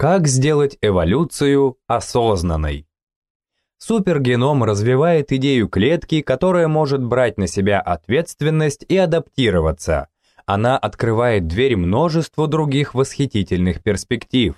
Как сделать эволюцию осознанной? Супергеном развивает идею клетки, которая может брать на себя ответственность и адаптироваться. Она открывает дверь множеству других восхитительных перспектив.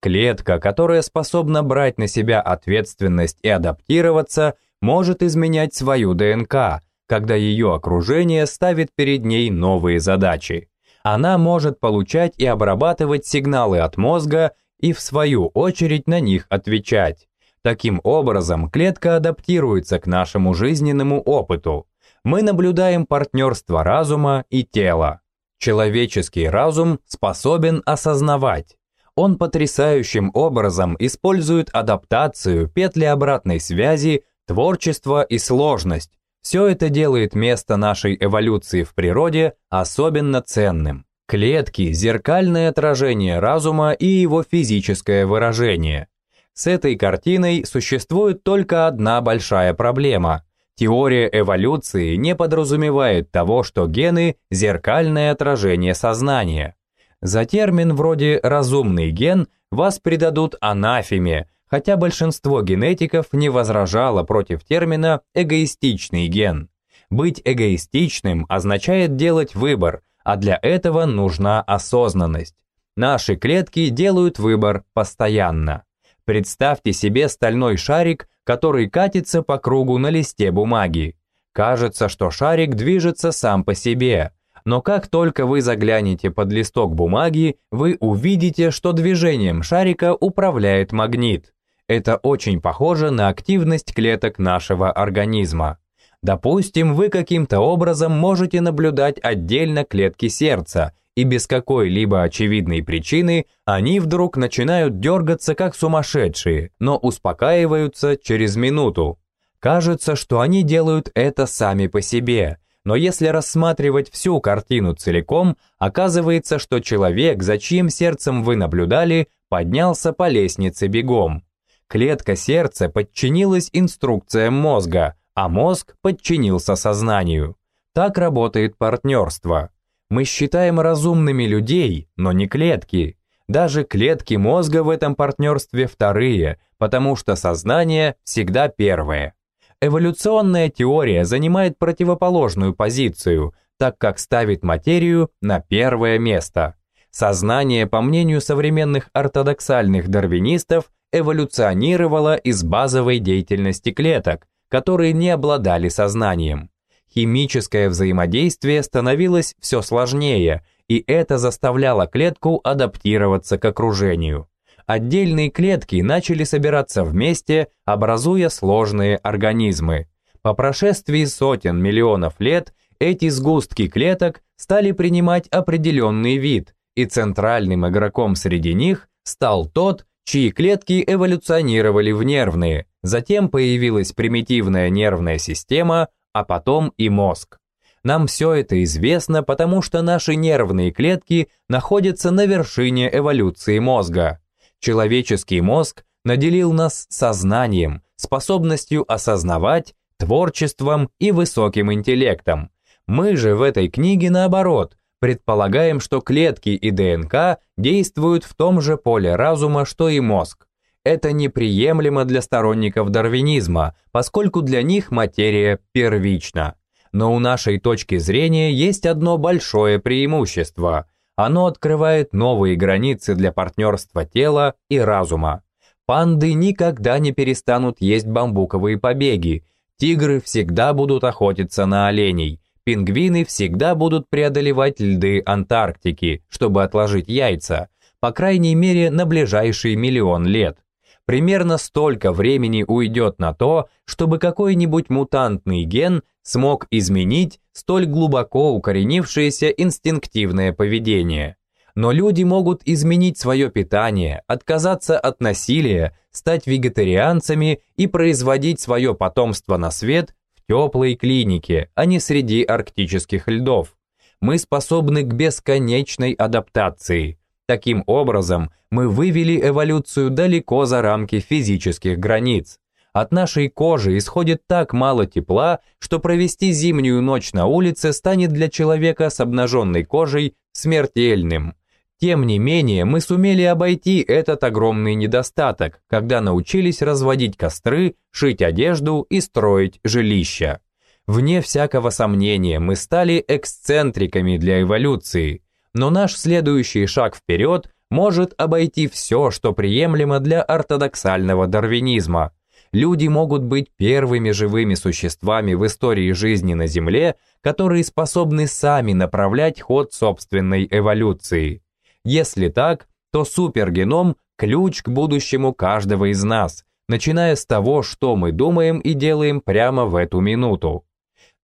Клетка, которая способна брать на себя ответственность и адаптироваться, может изменять свою ДНК, когда ее окружение ставит перед ней новые задачи. Она может получать и обрабатывать сигналы от мозга и в свою очередь на них отвечать. Таким образом, клетка адаптируется к нашему жизненному опыту. Мы наблюдаем партнерство разума и тела. Человеческий разум способен осознавать. Он потрясающим образом использует адаптацию, петли обратной связи, творчество и сложность. Все это делает место нашей эволюции в природе особенно ценным. Клетки – зеркальное отражение разума и его физическое выражение. С этой картиной существует только одна большая проблема. Теория эволюции не подразумевает того, что гены – зеркальное отражение сознания. За термин вроде «разумный ген» вас придадут анафеме, хотя большинство генетиков не возражало против термина «эгоистичный ген». Быть эгоистичным означает делать выбор – а для этого нужна осознанность. Наши клетки делают выбор постоянно. Представьте себе стальной шарик, который катится по кругу на листе бумаги. Кажется, что шарик движется сам по себе, но как только вы заглянете под листок бумаги, вы увидите, что движением шарика управляет магнит. Это очень похоже на активность клеток нашего организма. Допустим, вы каким-то образом можете наблюдать отдельно клетки сердца, и без какой-либо очевидной причины они вдруг начинают дергаться как сумасшедшие, но успокаиваются через минуту. Кажется, что они делают это сами по себе, но если рассматривать всю картину целиком, оказывается, что человек, за чьим сердцем вы наблюдали, поднялся по лестнице бегом. Клетка сердца подчинилась инструкциям мозга, а мозг подчинился сознанию. Так работает партнерство. Мы считаем разумными людей, но не клетки. Даже клетки мозга в этом партнерстве вторые, потому что сознание всегда первое. Эволюционная теория занимает противоположную позицию, так как ставит материю на первое место. Сознание, по мнению современных ортодоксальных дарвинистов, эволюционировало из базовой деятельности клеток, которые не обладали сознанием. Химическое взаимодействие становилось все сложнее, и это заставляло клетку адаптироваться к окружению. Отдельные клетки начали собираться вместе, образуя сложные организмы. По прошествии сотен миллионов лет эти сгустки клеток стали принимать определенный вид, и центральным игроком среди них стал тот, чьи клетки эволюционировали в нервные, затем появилась примитивная нервная система, а потом и мозг. Нам все это известно, потому что наши нервные клетки находятся на вершине эволюции мозга. Человеческий мозг наделил нас сознанием, способностью осознавать, творчеством и высоким интеллектом. Мы же в этой книге наоборот, Предполагаем, что клетки и ДНК действуют в том же поле разума, что и мозг. Это неприемлемо для сторонников дарвинизма, поскольку для них материя первична. Но у нашей точки зрения есть одно большое преимущество. Оно открывает новые границы для партнерства тела и разума. Панды никогда не перестанут есть бамбуковые побеги, тигры всегда будут охотиться на оленей, Пингвины всегда будут преодолевать льды Антарктики, чтобы отложить яйца, по крайней мере на ближайший миллион лет. Примерно столько времени уйдет на то, чтобы какой-нибудь мутантный ген смог изменить столь глубоко укоренившееся инстинктивное поведение. Но люди могут изменить свое питание, отказаться от насилия, стать вегетарианцами и производить свое потомство на свет теплой клинике, а не среди арктических льдов. Мы способны к бесконечной адаптации. Таким образом, мы вывели эволюцию далеко за рамки физических границ. От нашей кожи исходит так мало тепла, что провести зимнюю ночь на улице станет для человека с обнаженной кожей смертельным. Тем не менее, мы сумели обойти этот огромный недостаток, когда научились разводить костры, шить одежду и строить жилища. Вне всякого сомнения, мы стали эксцентриками для эволюции, но наш следующий шаг вперед может обойти все, что приемлемо для ортодоксального дарвинизма. Люди могут быть первыми живыми существами в истории жизни на Земле, которые способны сами направлять ход собственной эволюции. Если так, то супергеном – ключ к будущему каждого из нас, начиная с того, что мы думаем и делаем прямо в эту минуту.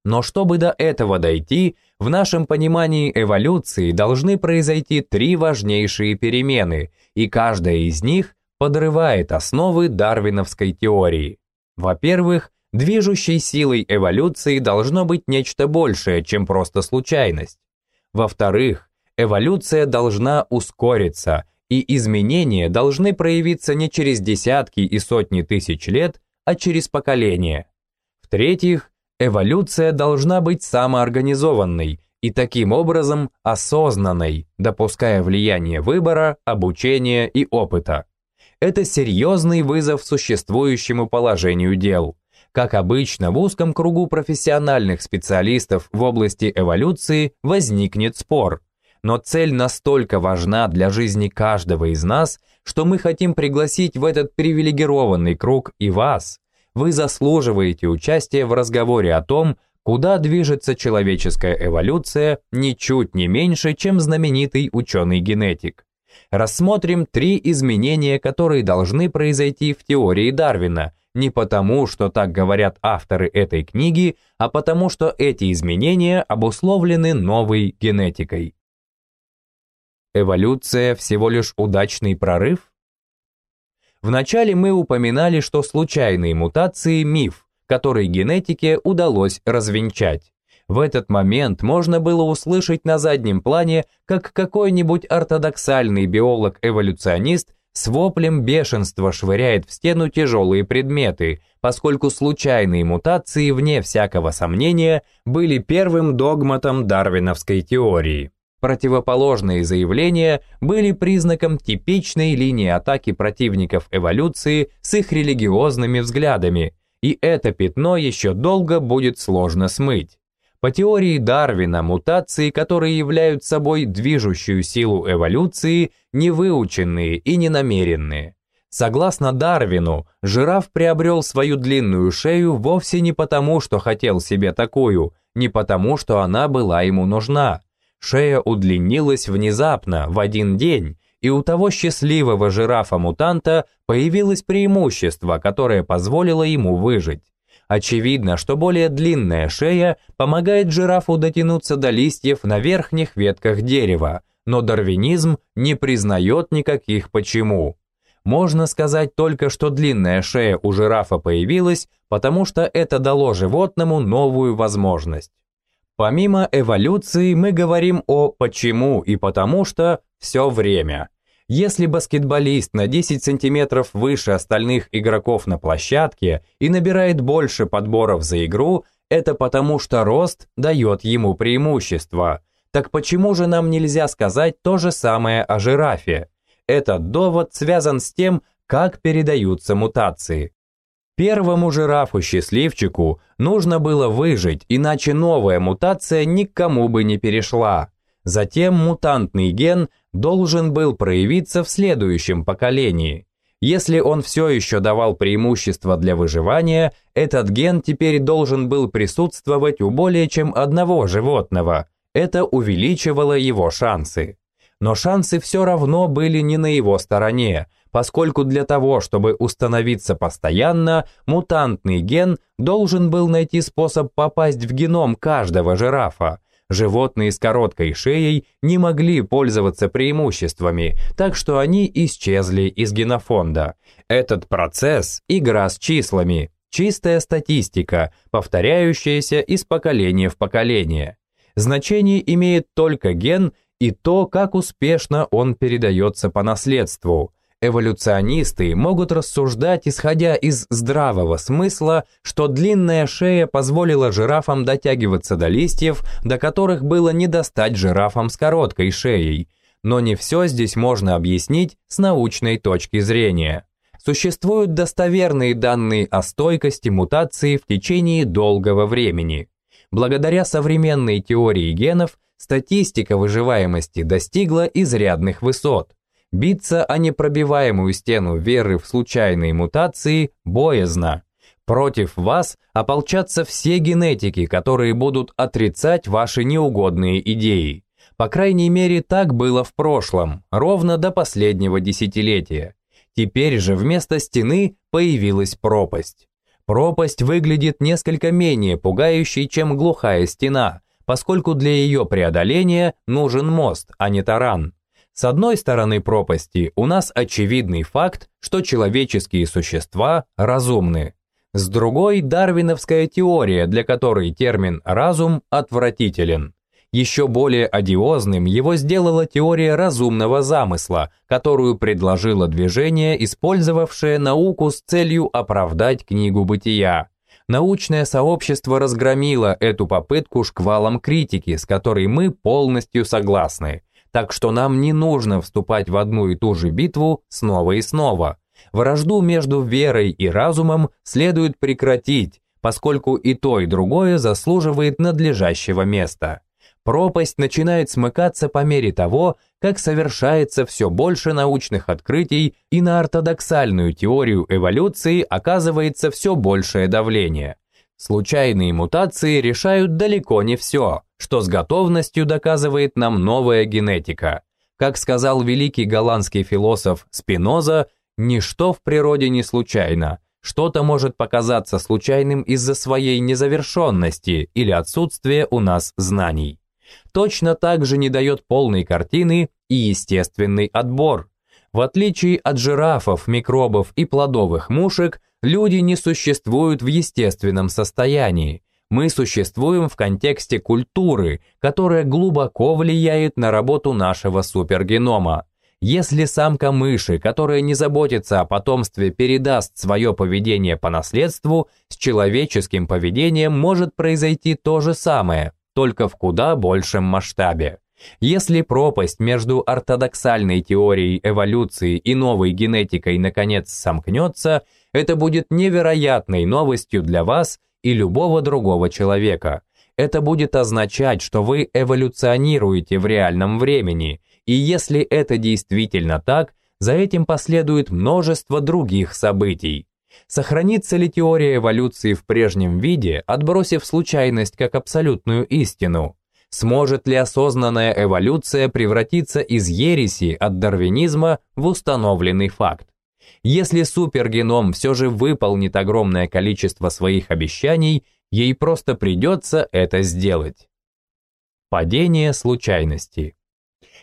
Но чтобы до этого дойти, в нашем понимании эволюции должны произойти три важнейшие перемены, и каждая из них подрывает основы дарвиновской теории. Во-первых, движущей силой эволюции должно быть нечто большее, чем просто случайность. Во-вторых, эволюция должна ускориться, и изменения должны проявиться не через десятки и сотни тысяч лет, а через поколения. В-третьих, эволюция должна быть самоорганизованной и таким образом осознанной, допуская влияние выбора, обучения и опыта. Это серьезный вызов существующему положению дел. Как обычно, в узком кругу профессиональных специалистов в области эволюции возникнет спор – но цель настолько важна для жизни каждого из нас, что мы хотим пригласить в этот привилегированный круг и вас. Вы заслуживаете участия в разговоре о том, куда движется человеческая эволюция ничуть не меньше, чем знаменитый ученый-генетик. Рассмотрим три изменения, которые должны произойти в теории Дарвина, не потому, что так говорят авторы этой книги, а потому, что эти изменения обусловлены новой генетикой. Эволюция всего лишь удачный прорыв? Вначале мы упоминали, что случайные мутации – миф, который генетике удалось развенчать. В этот момент можно было услышать на заднем плане, как какой-нибудь ортодоксальный биолог-эволюционист с воплем бешенства швыряет в стену тяжелые предметы, поскольку случайные мутации, вне всякого сомнения, были первым догматом дарвиновской теории. Противоположные заявления были признаком типичной линии атаки противников эволюции с их религиозными взглядами, и это пятно еще долго будет сложно смыть. По теории Дарвина, мутации, которые являются собой движущую силу эволюции, невыученные и ненамеренные. Согласно Дарвину, жираф приобрел свою длинную шею вовсе не потому, что хотел себе такую, не потому, что она была ему нужна, Шея удлинилась внезапно, в один день, и у того счастливого жирафа-мутанта появилось преимущество, которое позволило ему выжить. Очевидно, что более длинная шея помогает жирафу дотянуться до листьев на верхних ветках дерева, но дарвинизм не признает никаких почему. Можно сказать только, что длинная шея у жирафа появилась, потому что это дало животному новую возможность. Помимо эволюции мы говорим о «почему» и «потому что» все время. Если баскетболист на 10 сантиметров выше остальных игроков на площадке и набирает больше подборов за игру, это потому что рост дает ему преимущество. Так почему же нам нельзя сказать то же самое о жирафе? Этот довод связан с тем, как передаются мутации. Первому жирафу-счастливчику нужно было выжить, иначе новая мутация никому бы не перешла. Затем мутантный ген должен был проявиться в следующем поколении. Если он все еще давал преимущество для выживания, этот ген теперь должен был присутствовать у более чем одного животного. Это увеличивало его шансы. Но шансы все равно были не на его стороне, поскольку для того, чтобы установиться постоянно, мутантный ген должен был найти способ попасть в геном каждого жирафа. Животные с короткой шеей не могли пользоваться преимуществами, так что они исчезли из генофонда. Этот процесс – игра с числами, чистая статистика, повторяющаяся из поколения в поколение. Значение имеет только ген и то, как успешно он передается по наследству. Эволюционисты могут рассуждать, исходя из здравого смысла, что длинная шея позволила жирафам дотягиваться до листьев, до которых было не достать жирафам с короткой шеей. Но не все здесь можно объяснить с научной точки зрения. Существуют достоверные данные о стойкости мутации в течение долгого времени. Благодаря современной теории генов статистика выживаемости достигла изрядных высот. Биться о непробиваемую стену веры в случайные мутации боязно. Против вас ополчатся все генетики, которые будут отрицать ваши неугодные идеи. По крайней мере, так было в прошлом, ровно до последнего десятилетия. Теперь же вместо стены появилась пропасть. Пропасть выглядит несколько менее пугающей, чем глухая стена, поскольку для ее преодоления нужен мост, а не таран. С одной стороны пропасти у нас очевидный факт, что человеческие существа разумны. С другой – дарвиновская теория, для которой термин «разум» отвратителен. Еще более одиозным его сделала теория разумного замысла, которую предложило движение, использовавшее науку с целью оправдать книгу бытия. Научное сообщество разгромило эту попытку шквалом критики, с которой мы полностью согласны. Так что нам не нужно вступать в одну и ту же битву снова и снова. Вражду между верой и разумом следует прекратить, поскольку и то, и другое заслуживает надлежащего места. Пропасть начинает смыкаться по мере того, как совершается все больше научных открытий и на ортодоксальную теорию эволюции оказывается все большее давление. Случайные мутации решают далеко не все, что с готовностью доказывает нам новая генетика. Как сказал великий голландский философ Спиноза, ничто в природе не случайно. Что-то может показаться случайным из-за своей незавершенности или отсутствия у нас знаний точно так же не дает полной картины и естественный отбор. В отличие от жирафов, микробов и плодовых мушек, люди не существуют в естественном состоянии. Мы существуем в контексте культуры, которая глубоко влияет на работу нашего супергенома. Если самка мыши, которая не заботится о потомстве, передаст свое поведение по наследству, с человеческим поведением может произойти то же самое только в куда большем масштабе. Если пропасть между ортодоксальной теорией эволюции и новой генетикой наконец сомкнется, это будет невероятной новостью для вас и любого другого человека. Это будет означать, что вы эволюционируете в реальном времени, и если это действительно так, за этим последует множество других событий. Сохранится ли теория эволюции в прежнем виде, отбросив случайность как абсолютную истину? Сможет ли осознанная эволюция превратиться из ереси от дарвинизма в установленный факт? Если супергеном все же выполнит огромное количество своих обещаний, ей просто придется это сделать. Падение случайности.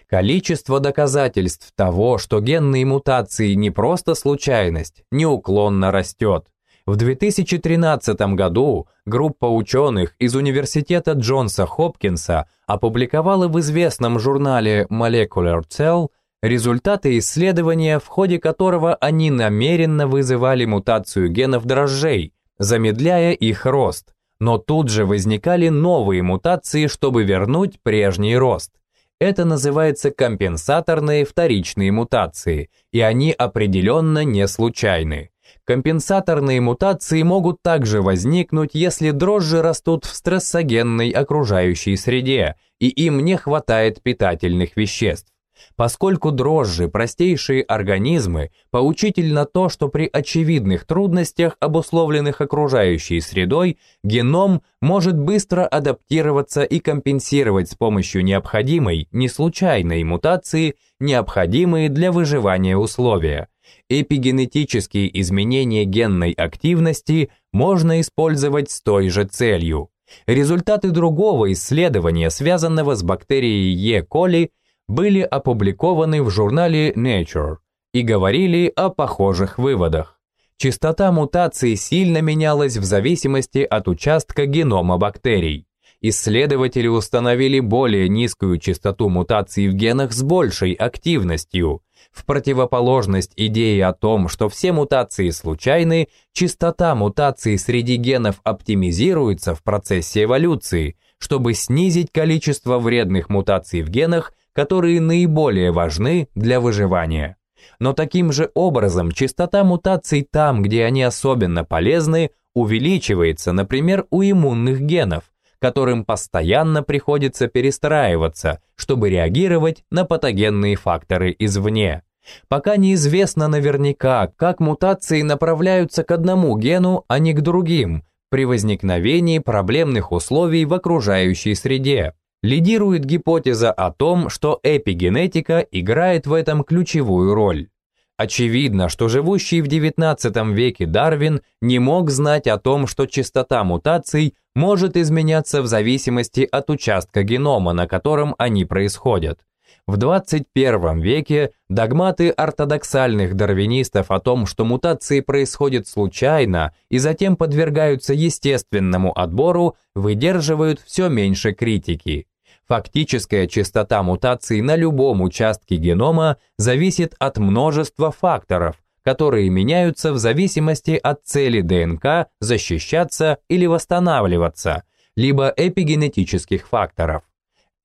Количество доказательств того, что генные мутации не просто случайность, неуклонно растет. В 2013 году группа ученых из Университета Джонса Хопкинса опубликовала в известном журнале Molecular Cell результаты исследования, в ходе которого они намеренно вызывали мутацию генов дрожжей, замедляя их рост, но тут же возникали новые мутации, чтобы вернуть прежний рост. Это называется компенсаторные вторичные мутации, и они определенно не случайны. Компенсаторные мутации могут также возникнуть, если дрожжи растут в стрессогенной окружающей среде, и им не хватает питательных веществ. Поскольку дрожжи – простейшие организмы, поучительно то, что при очевидных трудностях, обусловленных окружающей средой, геном может быстро адаптироваться и компенсировать с помощью необходимой, не случайной мутации, необходимые для выживания условия. Эпигенетические изменения генной активности можно использовать с той же целью. Результаты другого исследования, связанного с бактерией Е. коли, были опубликованы в журнале Nature и говорили о похожих выводах. Частота мутаций сильно менялась в зависимости от участка генома бактерий. Исследователи установили более низкую частоту мутаций в генах с большей активностью. В противоположность идее о том, что все мутации случайны, частота мутаций среди генов оптимизируется в процессе эволюции, чтобы снизить количество вредных мутаций в генах которые наиболее важны для выживания. Но таким же образом частота мутаций там, где они особенно полезны, увеличивается, например, у иммунных генов, которым постоянно приходится перестраиваться, чтобы реагировать на патогенные факторы извне. Пока неизвестно наверняка, как мутации направляются к одному гену, а не к другим, при возникновении проблемных условий в окружающей среде. Лидирует гипотеза о том, что эпигенетика играет в этом ключевую роль. Очевидно, что живущий в XIX веке Дарвин не мог знать о том, что частота мутаций может изменяться в зависимости от участка генома, на котором они происходят. В 21 веке догматы ортодоксальных дарвинистов о том, что мутации происходят случайно и затем подвергаются естественному отбору, выдерживают все меньше критики. Фактическая частота мутаций на любом участке генома зависит от множества факторов, которые меняются в зависимости от цели ДНК защищаться или восстанавливаться, либо эпигенетических факторов.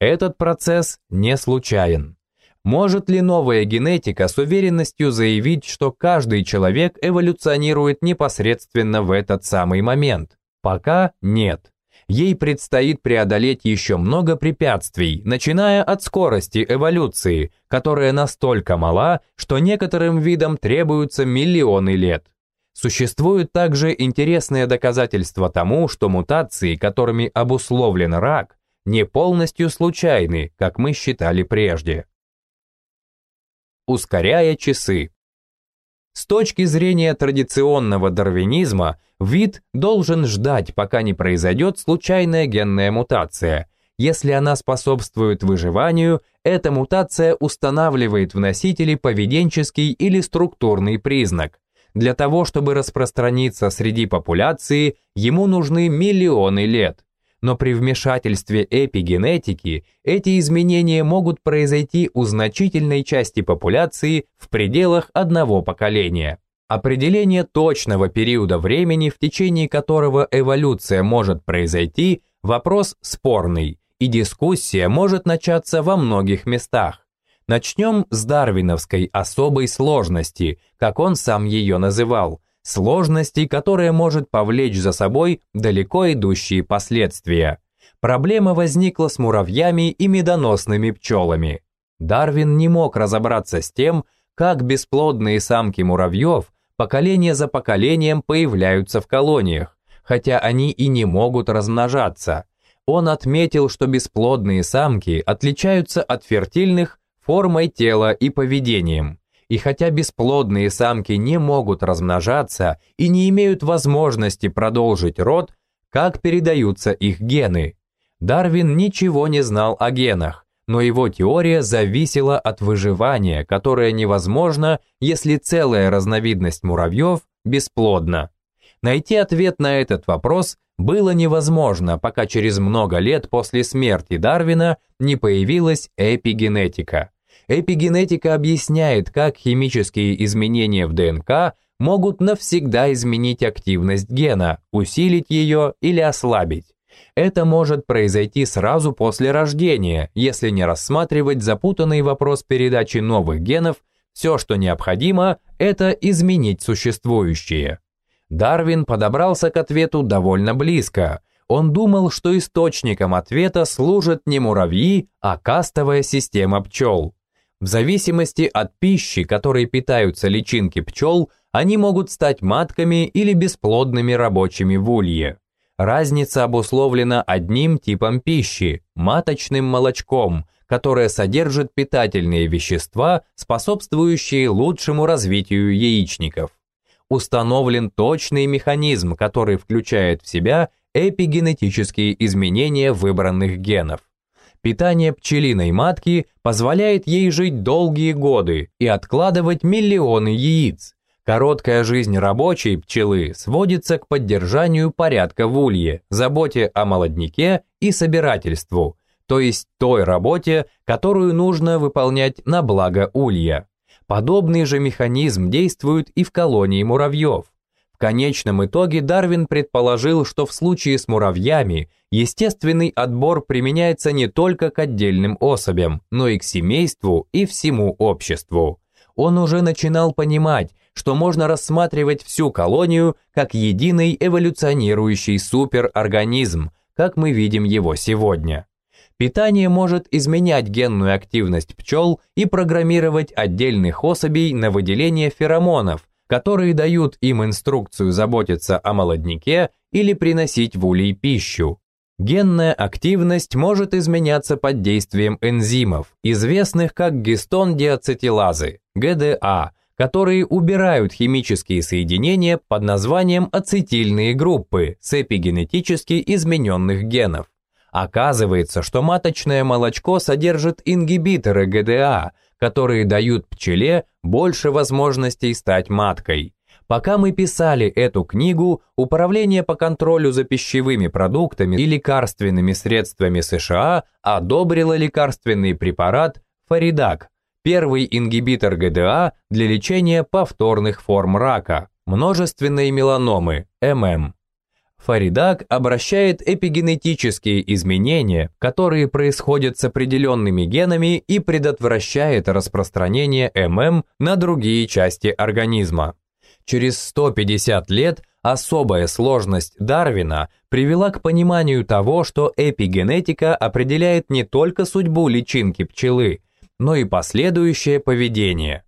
Этот процесс не случайен. Может ли новая генетика с уверенностью заявить, что каждый человек эволюционирует непосредственно в этот самый момент? Пока нет. Ей предстоит преодолеть еще много препятствий, начиная от скорости эволюции, которая настолько мала, что некоторым видам требуются миллионы лет. Существуют также интересные доказательства тому, что мутации, которыми обусловлен рак, не полностью случайны, как мы считали прежде. Ускоряя часы. С точки зрения традиционного дарвинизма, вид должен ждать, пока не произойдет случайная генная мутация. Если она способствует выживанию, эта мутация устанавливает в носителе поведенческий или структурный признак. Для того, чтобы распространиться среди популяции, ему нужны миллионы лет но при вмешательстве эпигенетики эти изменения могут произойти у значительной части популяции в пределах одного поколения. Определение точного периода времени, в течение которого эволюция может произойти, вопрос спорный, и дискуссия может начаться во многих местах. Начнем с дарвиновской особой сложности, как он сам ее называл – сложностей, которая может повлечь за собой далеко идущие последствия. Проблема возникла с муравьями и медоносными пчелами. Дарвин не мог разобраться с тем, как бесплодные самки муравьев поколение за поколением появляются в колониях, хотя они и не могут размножаться. Он отметил, что бесплодные самки отличаются от фертильных формой тела и поведением. И хотя бесплодные самки не могут размножаться и не имеют возможности продолжить род, как передаются их гены? Дарвин ничего не знал о генах, но его теория зависела от выживания, которое невозможно, если целая разновидность муравьев бесплодна. Найти ответ на этот вопрос было невозможно, пока через много лет после смерти Дарвина не появилась эпигенетика. Эпигенетика объясняет, как химические изменения в ДНК могут навсегда изменить активность гена, усилить ее или ослабить. Это может произойти сразу после рождения, если не рассматривать запутанный вопрос передачи новых генов, все, что необходимо, это изменить существующие. Дарвин подобрался к ответу довольно близко. Он думал, что источником ответа служат не муравьи, а кастовая система пчел. В зависимости от пищи, которой питаются личинки пчел, они могут стать матками или бесплодными рабочими в улье. Разница обусловлена одним типом пищи – маточным молочком, которое содержит питательные вещества, способствующие лучшему развитию яичников. Установлен точный механизм, который включает в себя эпигенетические изменения выбранных генов. Питание пчелиной матки позволяет ей жить долгие годы и откладывать миллионы яиц. Короткая жизнь рабочей пчелы сводится к поддержанию порядка в улье, заботе о молодняке и собирательству, то есть той работе, которую нужно выполнять на благо улья. Подобный же механизм действует и в колонии муравьев. В конечном итоге Дарвин предположил, что в случае с муравьями естественный отбор применяется не только к отдельным особям, но и к семейству и всему обществу. Он уже начинал понимать, что можно рассматривать всю колонию как единый эволюционирующий суперорганизм, как мы видим его сегодня. Питание может изменять генную активность пчел и программировать отдельных особей на выделение феромонов, которые дают им инструкцию заботиться о молодняке или приносить в улей пищу. Генная активность может изменяться под действием энзимов, известных как гистон-диацетилазы, ГДА, которые убирают химические соединения под названием ацетильные группы с эпигенетически измененных генов. Оказывается, что маточное молочко содержит ингибиторы ГДА, которые дают пчеле больше возможностей стать маткой. Пока мы писали эту книгу, Управление по контролю за пищевыми продуктами и лекарственными средствами США одобрило лекарственный препарат Фаридак, первый ингибитор ГДА для лечения повторных форм рака, множественной меланомы, ММ. Фаридак обращает эпигенетические изменения, которые происходят с определенными генами и предотвращает распространение ММ на другие части организма. Через 150 лет особая сложность Дарвина привела к пониманию того, что эпигенетика определяет не только судьбу личинки пчелы, но и последующее поведение –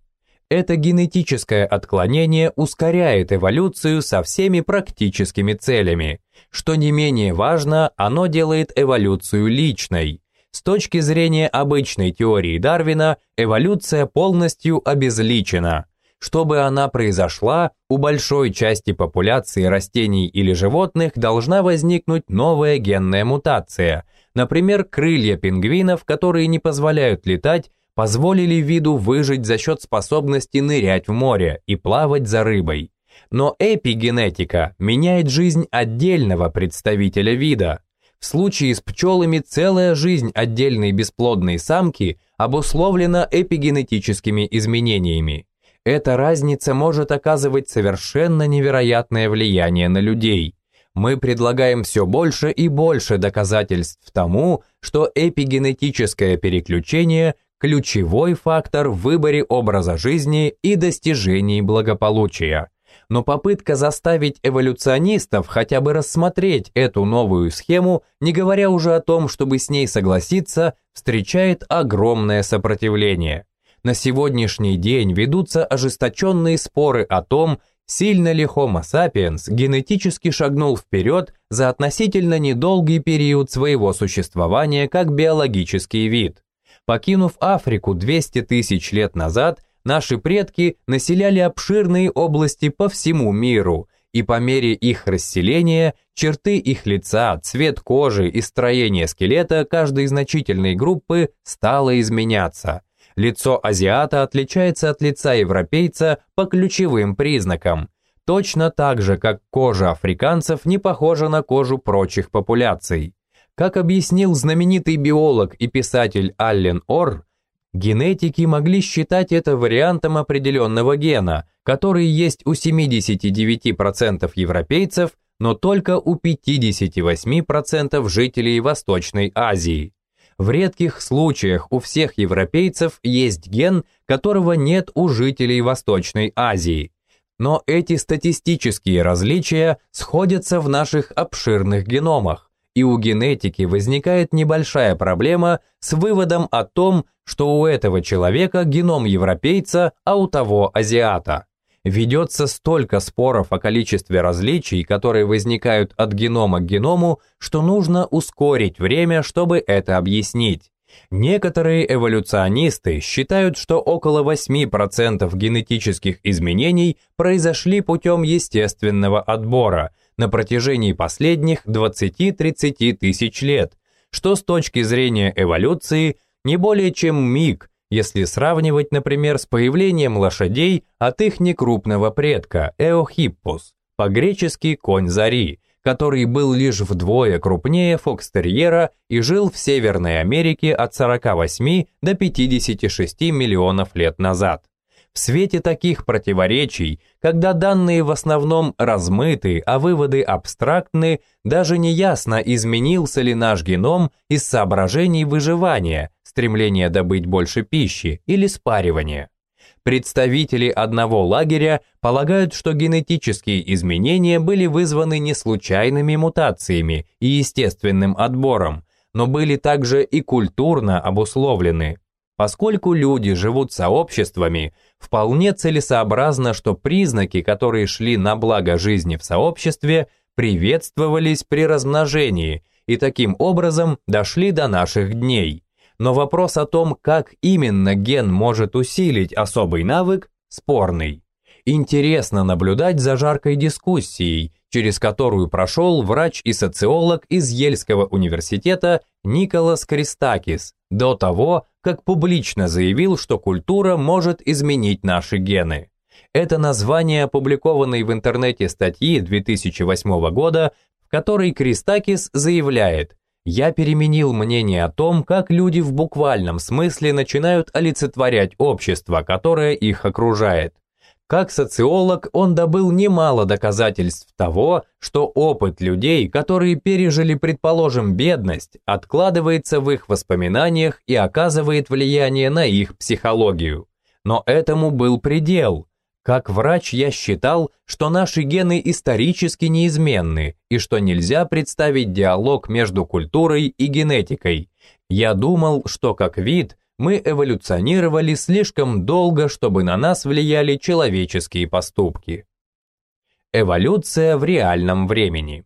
это генетическое отклонение ускоряет эволюцию со всеми практическими целями. Что не менее важно, оно делает эволюцию личной. С точки зрения обычной теории Дарвина, эволюция полностью обезличена. Чтобы она произошла, у большой части популяции растений или животных должна возникнуть новая генная мутация. Например, крылья пингвинов, которые не позволяют летать, позволили виду выжить за счет способности нырять в море и плавать за рыбой. Но эпигенетика меняет жизнь отдельного представителя вида. В случае с пчелами целая жизнь отдельной бесплодной самки обусловлена эпигенетическими изменениями. Эта разница может оказывать совершенно невероятное влияние на людей. Мы предлагаем все больше и больше доказательств тому, что эпигенетическое переключение ключевой фактор в выборе образа жизни и достижении благополучия. Но попытка заставить эволюционистов хотя бы рассмотреть эту новую схему, не говоря уже о том, чтобы с ней согласиться, встречает огромное сопротивление. На сегодняшний день ведутся ожесточенные споры о том, сильно ли Homo sapiens генетически шагнул вперед за относительно недолгий период своего существования как биологический вид. Покинув Африку 200 тысяч лет назад, наши предки населяли обширные области по всему миру, и по мере их расселения черты их лица, цвет кожи и строение скелета каждой значительной группы стало изменяться. Лицо азиата отличается от лица европейца по ключевым признакам, точно так же, как кожа африканцев не похожа на кожу прочих популяций. Как объяснил знаменитый биолог и писатель Аллен Ор, генетики могли считать это вариантом определенного гена, который есть у 79% европейцев, но только у 58% жителей Восточной Азии. В редких случаях у всех европейцев есть ген, которого нет у жителей Восточной Азии. Но эти статистические различия сходятся в наших обширных геномах и у генетики возникает небольшая проблема с выводом о том, что у этого человека геном европейца, а у того азиата. Ведется столько споров о количестве различий, которые возникают от генома к геному, что нужно ускорить время, чтобы это объяснить. Некоторые эволюционисты считают, что около 8% генетических изменений произошли путем естественного отбора – на протяжении последних 20-30 тысяч лет, что с точки зрения эволюции не более чем миг, если сравнивать, например, с появлением лошадей от их некрупного предка Эохиппус, по-гречески конь зари, который был лишь вдвое крупнее фокстерьера и жил в Северной Америке от 48 до 56 миллионов лет назад. В свете таких противоречий, когда данные в основном размыты, а выводы абстрактны, даже не ясно, изменился ли наш геном из соображений выживания, стремления добыть больше пищи или спаривания. Представители одного лагеря полагают, что генетические изменения были вызваны не случайными мутациями и естественным отбором, но были также и культурно обусловлены. Поскольку люди живут сообществами, вполне целесообразно, что признаки, которые шли на благо жизни в сообществе, приветствовались при размножении и таким образом дошли до наших дней. Но вопрос о том, как именно ген может усилить особый навык, спорный. Интересно наблюдать за жаркой дискуссией, через которую прошел врач и социолог из Ельского университета Николас Кристакис, до того, как публично заявил, что культура может изменить наши гены. Это название опубликованной в интернете статьи 2008 года, в которой Кристакис заявляет, «Я переменил мнение о том, как люди в буквальном смысле начинают олицетворять общество, которое их окружает. Как социолог он добыл немало доказательств того, что опыт людей, которые пережили, предположим, бедность, откладывается в их воспоминаниях и оказывает влияние на их психологию. Но этому был предел. Как врач я считал, что наши гены исторически неизменны и что нельзя представить диалог между культурой и генетикой. Я думал, что как вид мы эволюционировали слишком долго, чтобы на нас влияли человеческие поступки. Эволюция в реальном времени.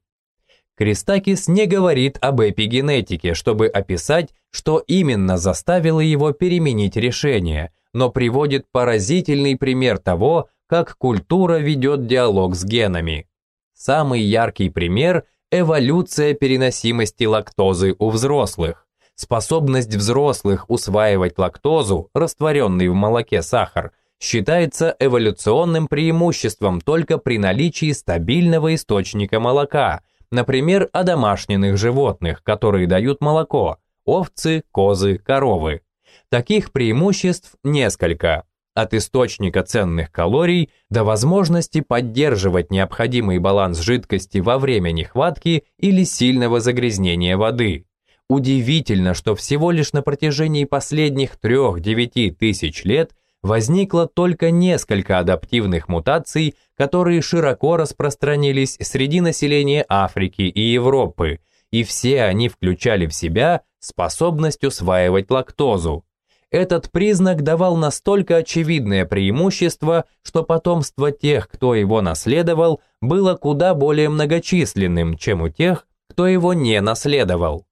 Кристакис не говорит об эпигенетике, чтобы описать, что именно заставило его переменить решение, но приводит поразительный пример того, как культура ведет диалог с генами. Самый яркий пример – эволюция переносимости лактозы у взрослых способность взрослых усваивать лактозу, растворенный в молоке сахар, считается эволюционным преимуществом только при наличии стабильного источника молока, например, одомашненных животных, которые дают молоко, овцы, козы, коровы. Таких преимуществ несколько. От источника ценных калорий до возможности поддерживать необходимый баланс жидкости во время нехватки или сильного загрязнения воды. Удивительно, что всего лишь на протяжении последних 3-9 тысяч лет возникло только несколько адаптивных мутаций, которые широко распространились среди населения Африки и Европы, и все они включали в себя способность усваивать лактозу. Этот признак давал настолько очевидное преимущество, что потомство тех, кто его наследовал, было куда более многочисленным, чем у тех, кто его не наследовал.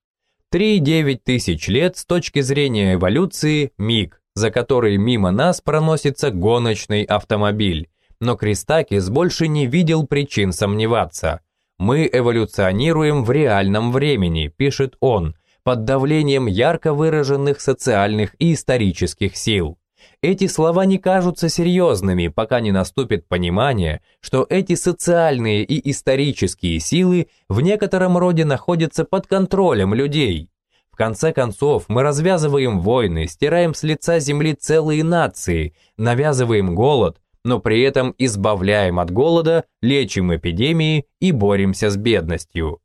3-9 тысяч лет с точки зрения эволюции – миг, за который мимо нас проносится гоночный автомобиль. Но Кристакис больше не видел причин сомневаться. «Мы эволюционируем в реальном времени», – пишет он, под давлением ярко выраженных социальных и исторических сил. Эти слова не кажутся серьезными, пока не наступит понимание, что эти социальные и исторические силы в некотором роде находятся под контролем людей. В конце концов, мы развязываем войны, стираем с лица земли целые нации, навязываем голод, но при этом избавляем от голода, лечим эпидемии и боремся с бедностью.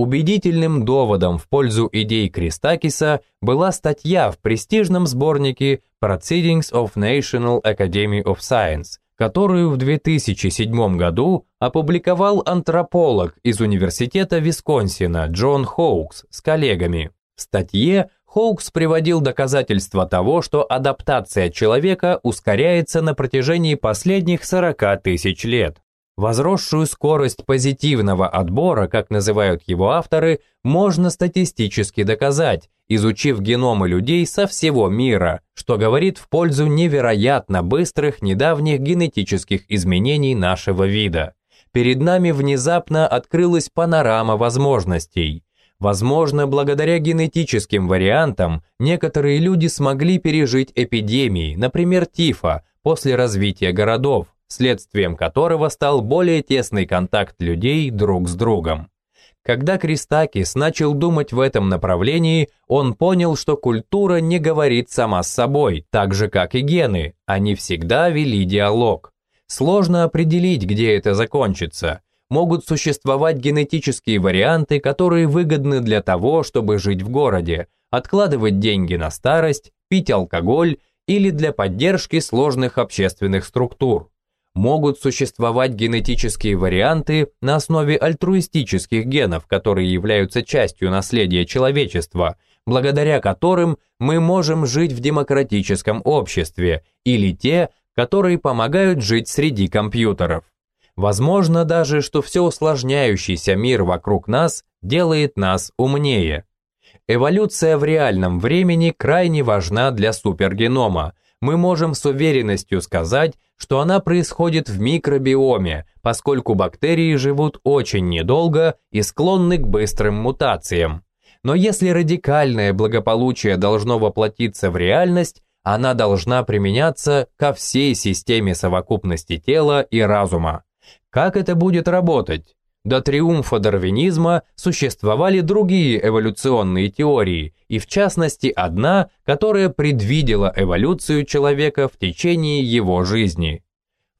Убедительным доводом в пользу идей Кристакиса была статья в престижном сборнике Proceedings of National Academy of Science, которую в 2007 году опубликовал антрополог из Университета Висконсина Джон Хоукс с коллегами. В статье Хоукс приводил доказательства того, что адаптация человека ускоряется на протяжении последних 40 тысяч лет. Возросшую скорость позитивного отбора, как называют его авторы, можно статистически доказать, изучив геномы людей со всего мира, что говорит в пользу невероятно быстрых недавних генетических изменений нашего вида. Перед нами внезапно открылась панорама возможностей. Возможно, благодаря генетическим вариантам некоторые люди смогли пережить эпидемии, например, тифа, после развития городов, следствием которого стал более тесный контакт людей друг с другом. Когда Кристакис начал думать в этом направлении, он понял, что культура не говорит сама с собой, так же как и гены, они всегда вели диалог. Сложно определить, где это закончится. Могут существовать генетические варианты, которые выгодны для того, чтобы жить в городе, откладывать деньги на старость, пить алкоголь или для поддержки сложных общественных структур могут существовать генетические варианты на основе альтруистических генов, которые являются частью наследия человечества, благодаря которым мы можем жить в демократическом обществе, или те, которые помогают жить среди компьютеров. Возможно даже, что все усложняющийся мир вокруг нас делает нас умнее. Эволюция в реальном времени крайне важна для супергенома, мы можем с уверенностью сказать, что она происходит в микробиоме, поскольку бактерии живут очень недолго и склонны к быстрым мутациям. Но если радикальное благополучие должно воплотиться в реальность, она должна применяться ко всей системе совокупности тела и разума. Как это будет работать? До триумфа дарвинизма существовали другие эволюционные теории, и в частности одна, которая предвидела эволюцию человека в течение его жизни.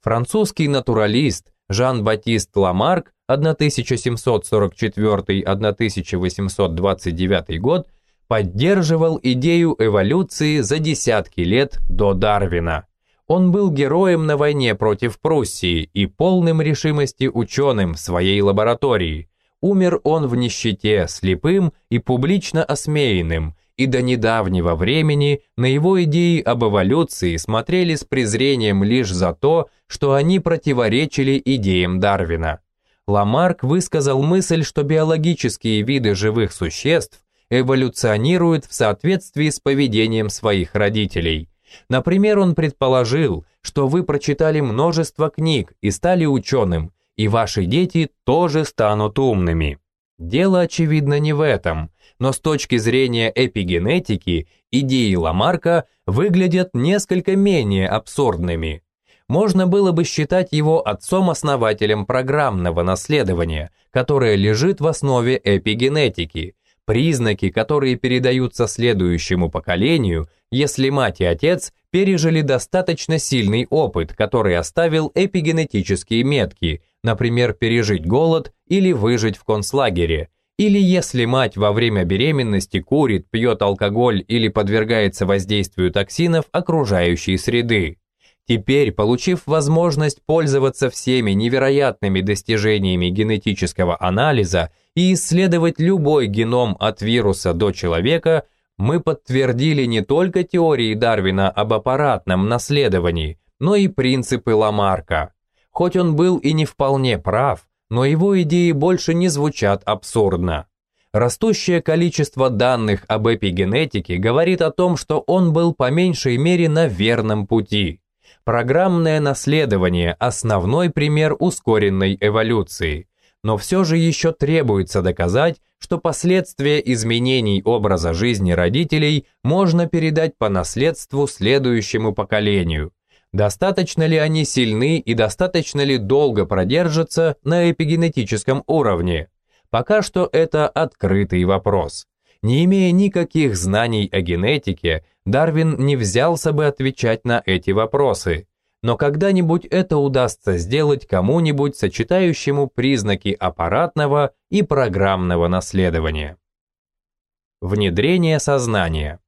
Французский натуралист Жан-Батист Ламарк 1744-1829 год поддерживал идею эволюции за десятки лет до Дарвина. Он был героем на войне против Пруссии и полным решимости ученым в своей лаборатории. Умер он в нищете, слепым и публично осмеянным, и до недавнего времени на его идеи об эволюции смотрели с презрением лишь за то, что они противоречили идеям Дарвина. Ламарк высказал мысль, что биологические виды живых существ эволюционируют в соответствии с поведением своих родителей. Например, он предположил, что вы прочитали множество книг и стали ученым, и ваши дети тоже станут умными. Дело, очевидно, не в этом, но с точки зрения эпигенетики идеи Ламарка выглядят несколько менее абсурдными. Можно было бы считать его отцом-основателем программного наследования, которое лежит в основе эпигенетики, признаки, которые передаются следующему поколению, если мать и отец пережили достаточно сильный опыт, который оставил эпигенетические метки, например, пережить голод или выжить в концлагере, или если мать во время беременности курит, пьет алкоголь или подвергается воздействию токсинов окружающей среды. Теперь, получив возможность пользоваться всеми невероятными достижениями генетического анализа и исследовать любой геном от вируса до человека, мы подтвердили не только теории Дарвина об аппаратном наследовании, но и принципы Ламарка. Хоть он был и не вполне прав, но его идеи больше не звучат абсурдно. Растущее количество данных об эпигенетике говорит о том, что он был по меньшей мере на верном пути. Программное наследование – основной пример ускоренной эволюции но все же еще требуется доказать, что последствия изменений образа жизни родителей можно передать по наследству следующему поколению. Достаточно ли они сильны и достаточно ли долго продержатся на эпигенетическом уровне? Пока что это открытый вопрос. Не имея никаких знаний о генетике, Дарвин не взялся бы отвечать на эти вопросы но когда-нибудь это удастся сделать кому-нибудь, сочетающему признаки аппаратного и программного наследования. Внедрение сознания.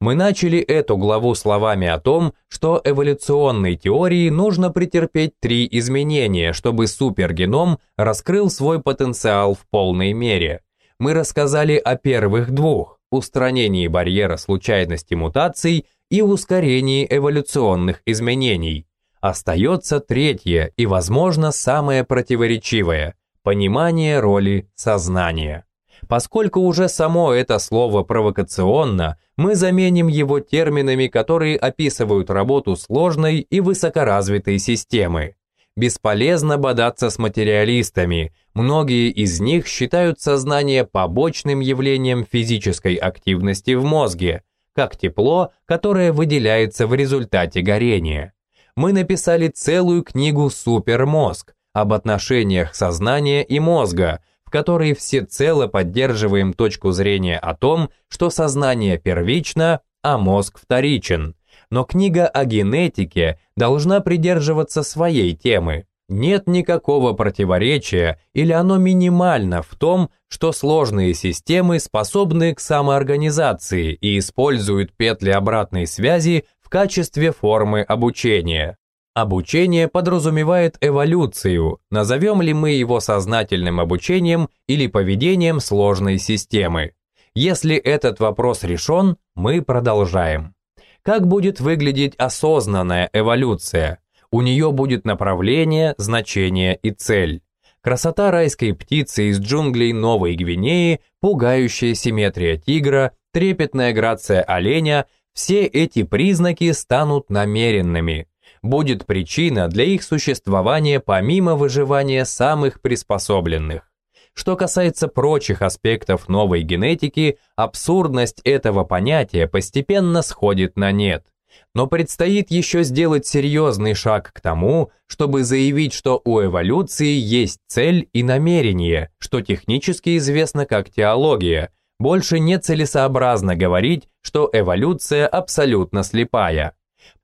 Мы начали эту главу словами о том, что эволюционной теории нужно претерпеть три изменения, чтобы супергеном раскрыл свой потенциал в полной мере. Мы рассказали о первых двух – устранении барьера случайности мутаций и ускорении эволюционных изменений. Остается третье и, возможно, самое противоречивое – понимание роли сознания. Поскольку уже само это слово провокационно, мы заменим его терминами, которые описывают работу сложной и высокоразвитой системы. Бесполезно бодаться с материалистами, многие из них считают сознание побочным явлением физической активности в мозге, как тепло, которое выделяется в результате горения. Мы написали целую книгу «Супермозг» об отношениях сознания и мозга, в которой всецело поддерживаем точку зрения о том, что сознание первично, а мозг вторичен. Но книга о генетике должна придерживаться своей темы. Нет никакого противоречия или оно минимально в том, что сложные системы способны к самоорганизации и используют петли обратной связи в качестве формы обучения. Обучение подразумевает эволюцию, назовем ли мы его сознательным обучением или поведением сложной системы. Если этот вопрос решен, мы продолжаем. Как будет выглядеть осознанная эволюция? У нее будет направление, значение и цель. Красота райской птицы из джунглей Новой Гвинеи, пугающая симметрия тигра, трепетная грация оленя – все эти признаки станут намеренными – будет причина для их существования помимо выживания самых приспособленных. Что касается прочих аспектов новой генетики, абсурдность этого понятия постепенно сходит на нет. Но предстоит еще сделать серьезный шаг к тому, чтобы заявить, что у эволюции есть цель и намерение, что технически известно как теология. Больше нецелесообразно говорить, что эволюция абсолютно слепая.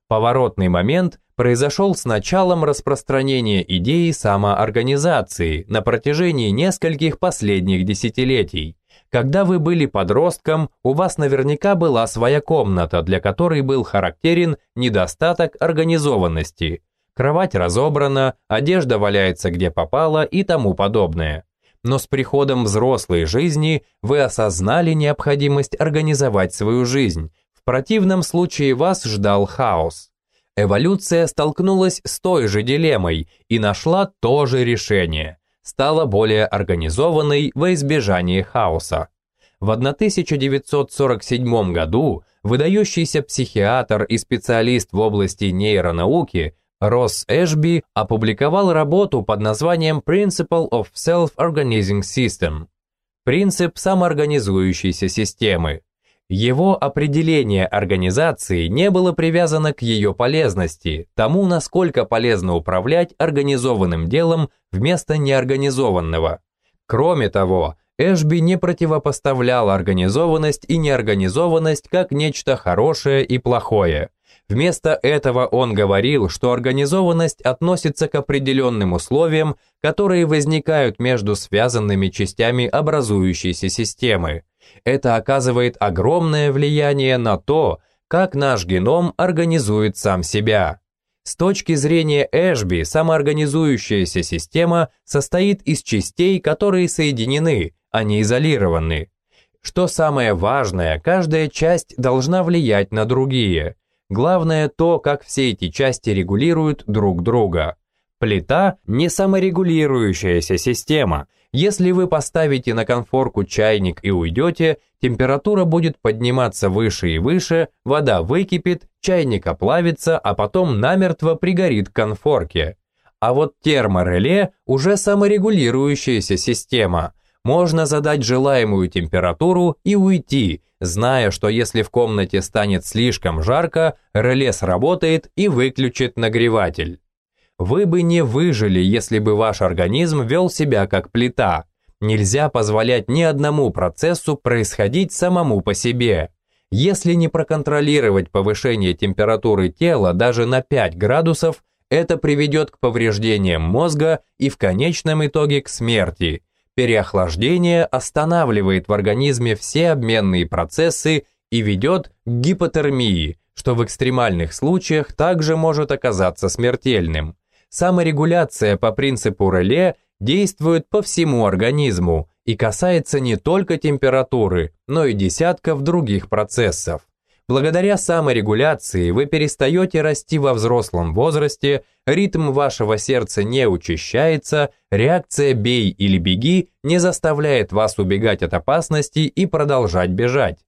Поворотный момент произошел с началом распространения идеи самоорганизации на протяжении нескольких последних десятилетий. Когда вы были подростком, у вас наверняка была своя комната, для которой был характерен недостаток организованности. Кровать разобрана, одежда валяется где попало и тому подобное. Но с приходом взрослой жизни вы осознали необходимость организовать свою жизнь. В противном случае вас ждал хаос. Эволюция столкнулась с той же дилеммой и нашла то же решение. Стала более организованной во избежание хаоса. В 1947 году выдающийся психиатр и специалист в области нейронауки Росс Эшби опубликовал работу под названием Principle of Self-Organizing System – принцип самоорганизующейся системы. Его определение организации не было привязано к ее полезности, тому, насколько полезно управлять организованным делом вместо неорганизованного. Кроме того, Эшби не противопоставлял организованность и неорганизованность как нечто хорошее и плохое. Вместо этого он говорил, что организованность относится к определенным условиям, которые возникают между связанными частями образующейся системы. Это оказывает огромное влияние на то, как наш геном организует сам себя. С точки зрения Эшби, самоорганизующаяся система состоит из частей, которые соединены, а не изолированы. Что самое важное, каждая часть должна влиять на другие. Главное то, как все эти части регулируют друг друга. Плита – не саморегулирующаяся система – если вы поставите на конфорку чайник и уйдете, температура будет подниматься выше и выше, вода выкипит, чайник оплавится, а потом намертво пригорит конфорке. А вот термореле уже саморегулирующаяся система. Можно задать желаемую температуру и уйти, зная, что если в комнате станет слишком жарко, реле сработает и выключит нагреватель. Вы бы не выжили, если бы ваш организм вел себя как плита. Нельзя позволять ни одному процессу происходить самому по себе. Если не проконтролировать повышение температуры тела даже на 5 градусов, это приведет к повреждениям мозга и в конечном итоге к смерти. Переохлаждение останавливает в организме все обменные процессы и ведет к гипотермии, что в экстремальных случаях также может оказаться смертельным саморегуляция по принципу реле действует по всему организму и касается не только температуры, но и десятков других процессов. Благодаря саморегуляции вы перестаете расти во взрослом возрасте, ритм вашего сердца не учащается, реакция «бей» или «беги» не заставляет вас убегать от опасности и продолжать бежать.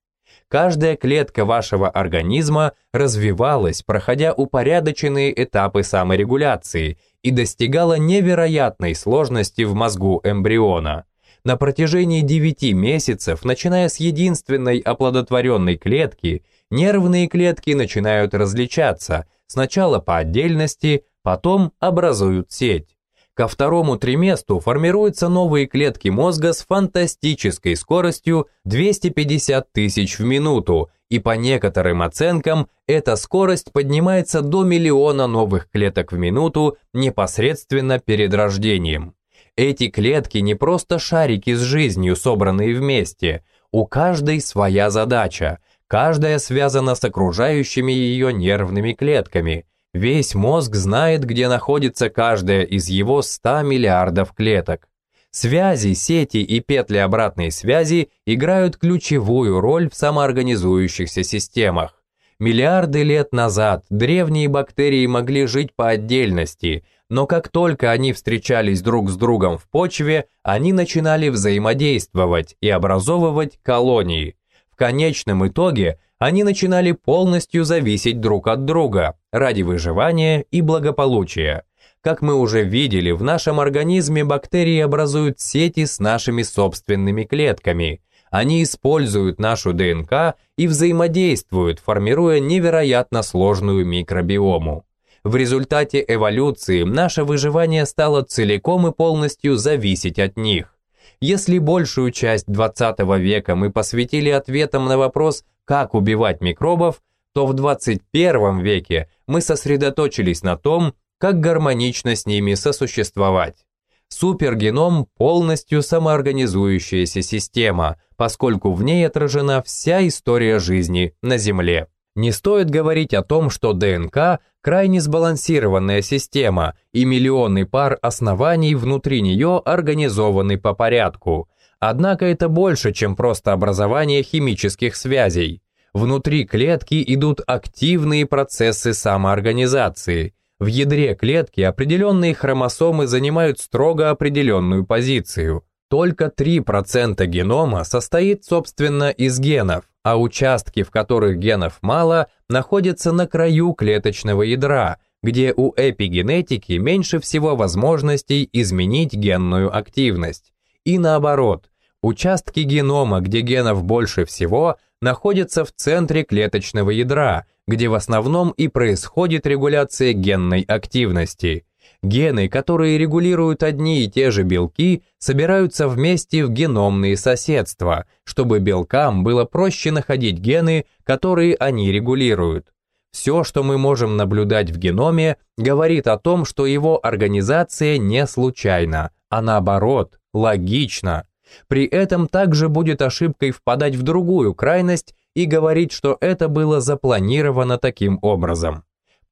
Каждая клетка вашего организма развивалась, проходя упорядоченные этапы саморегуляции и достигала невероятной сложности в мозгу эмбриона. На протяжении 9 месяцев, начиная с единственной оплодотворенной клетки, нервные клетки начинают различаться, сначала по отдельности, потом образуют сеть. Ко второму триместру формируются новые клетки мозга с фантастической скоростью 250 тысяч в минуту, и по некоторым оценкам эта скорость поднимается до миллиона новых клеток в минуту непосредственно перед рождением. Эти клетки не просто шарики с жизнью, собранные вместе, у каждой своя задача, каждая связана с окружающими ее нервными клетками – Весь мозг знает, где находится каждая из его 100 миллиардов клеток. Связи, сети и петли обратной связи играют ключевую роль в самоорганизующихся системах. Миллиарды лет назад древние бактерии могли жить по отдельности, но как только они встречались друг с другом в почве, они начинали взаимодействовать и образовывать колонии. В конечном итоге они начинали полностью зависеть друг от друга ради выживания и благополучия. Как мы уже видели, в нашем организме бактерии образуют сети с нашими собственными клетками. Они используют нашу ДНК и взаимодействуют, формируя невероятно сложную микробиому. В результате эволюции наше выживание стало целиком и полностью зависеть от них. Если большую часть 20 века мы посвятили ответам на вопрос как убивать микробов, то в 21 веке мы сосредоточились на том, как гармонично с ними сосуществовать. Супергеном – полностью самоорганизующаяся система, поскольку в ней отражена вся история жизни на Земле. Не стоит говорить о том, что ДНК – крайне сбалансированная система, и миллионы пар оснований внутри нее организованы по порядку. Однако это больше, чем просто образование химических связей. Внутри клетки идут активные процессы самоорганизации. В ядре клетки определенные хромосомы занимают строго определенную позицию. Только 3% генома состоит, собственно, из генов, а участки, в которых генов мало, находятся на краю клеточного ядра, где у эпигенетики меньше всего возможностей изменить генную активность. И наоборот, Участки генома, где генов больше всего, находятся в центре клеточного ядра, где в основном и происходит регуляция генной активности. Гены, которые регулируют одни и те же белки, собираются вместе в геномные соседства, чтобы белкам было проще находить гены, которые они регулируют. Все, что мы можем наблюдать в геноме, говорит о том, что его организация не случайна, а наоборот, логична. При этом также будет ошибкой впадать в другую крайность и говорить, что это было запланировано таким образом.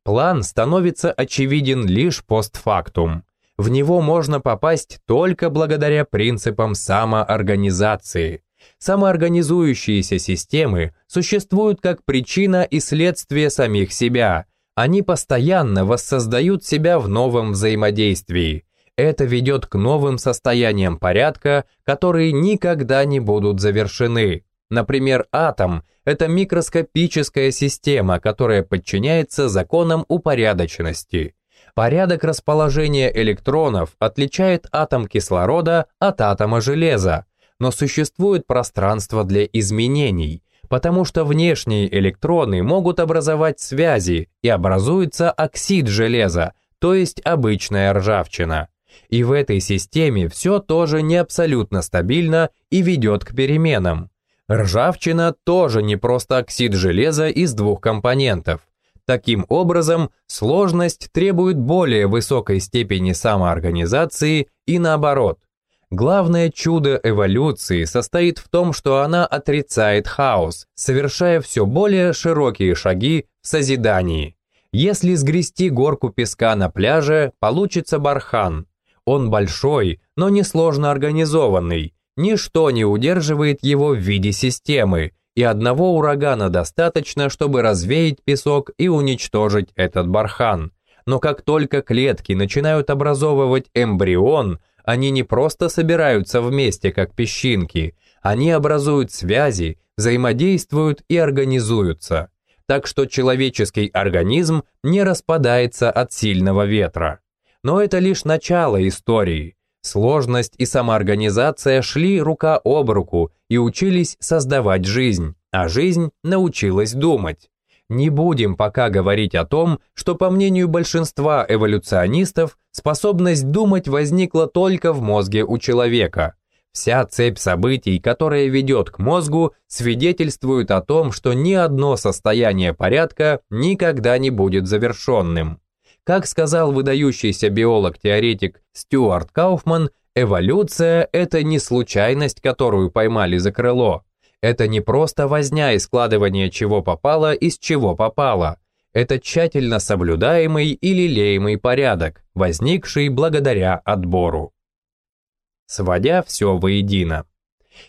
План становится очевиден лишь постфактум. В него можно попасть только благодаря принципам самоорганизации. Самоорганизующиеся системы существуют как причина и следствие самих себя. Они постоянно воссоздают себя в новом взаимодействии. Это ведет к новым состояниям порядка, которые никогда не будут завершены. Например, атом – это микроскопическая система, которая подчиняется законам упорядоченности. Порядок расположения электронов отличает атом кислорода от атома железа, но существует пространство для изменений, потому что внешние электроны могут образовать связи и образуется оксид железа, то есть обычная ржавчина. И в этой системе все тоже не абсолютно стабильно и ведет к переменам. Ржавчина тоже не просто оксид железа из двух компонентов. Таким образом, сложность требует более высокой степени самоорганизации и наоборот. Главное чудо эволюции состоит в том, что она отрицает хаос, совершая все более широкие шаги в созидании. Если сгрести горку песка на пляже, получится бархан, он большой, но несложно организованный, ничто не удерживает его в виде системы, и одного урагана достаточно, чтобы развеять песок и уничтожить этот бархан. Но как только клетки начинают образовывать эмбрион, они не просто собираются вместе, как песчинки, они образуют связи, взаимодействуют и организуются. Так что человеческий организм не распадается от сильного ветра. Но это лишь начало истории. Сложность и самоорганизация шли рука об руку и учились создавать жизнь, а жизнь научилась думать. Не будем пока говорить о том, что, по мнению большинства эволюционистов, способность думать возникла только в мозге у человека. Вся цепь событий, которая ведет к мозгу, свидетельствует о том, что ни одно состояние порядка никогда не будет завершенным. Как сказал выдающийся биолог-теоретик Стюарт Кауфман, эволюция – это не случайность, которую поймали за крыло. Это не просто возня и складывание чего попало из чего попало. Это тщательно соблюдаемый и лелеемый порядок, возникший благодаря отбору. Сводя все воедино.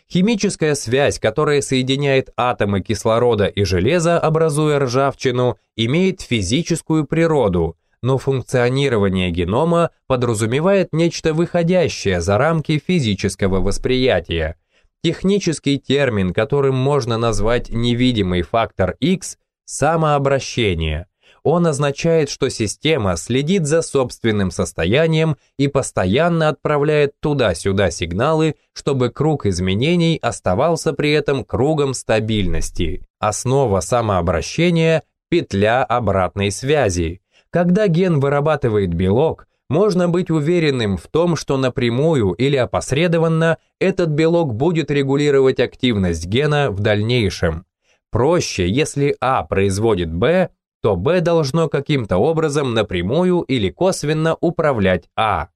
Химическая связь, которая соединяет атомы кислорода и железа, образуя ржавчину, имеет физическую природу, но функционирование генома подразумевает нечто выходящее за рамки физического восприятия, Технический термин, которым можно назвать невидимый фактор X – самообращение. Он означает, что система следит за собственным состоянием и постоянно отправляет туда-сюда сигналы, чтобы круг изменений оставался при этом кругом стабильности. Основа самообращения – петля обратной связи. Когда ген вырабатывает белок, можно быть уверенным в том, что напрямую или опосредованно этот белок будет регулировать активность гена в дальнейшем. Проще, если А производит Б, то Б должно каким-то образом напрямую или косвенно управлять А.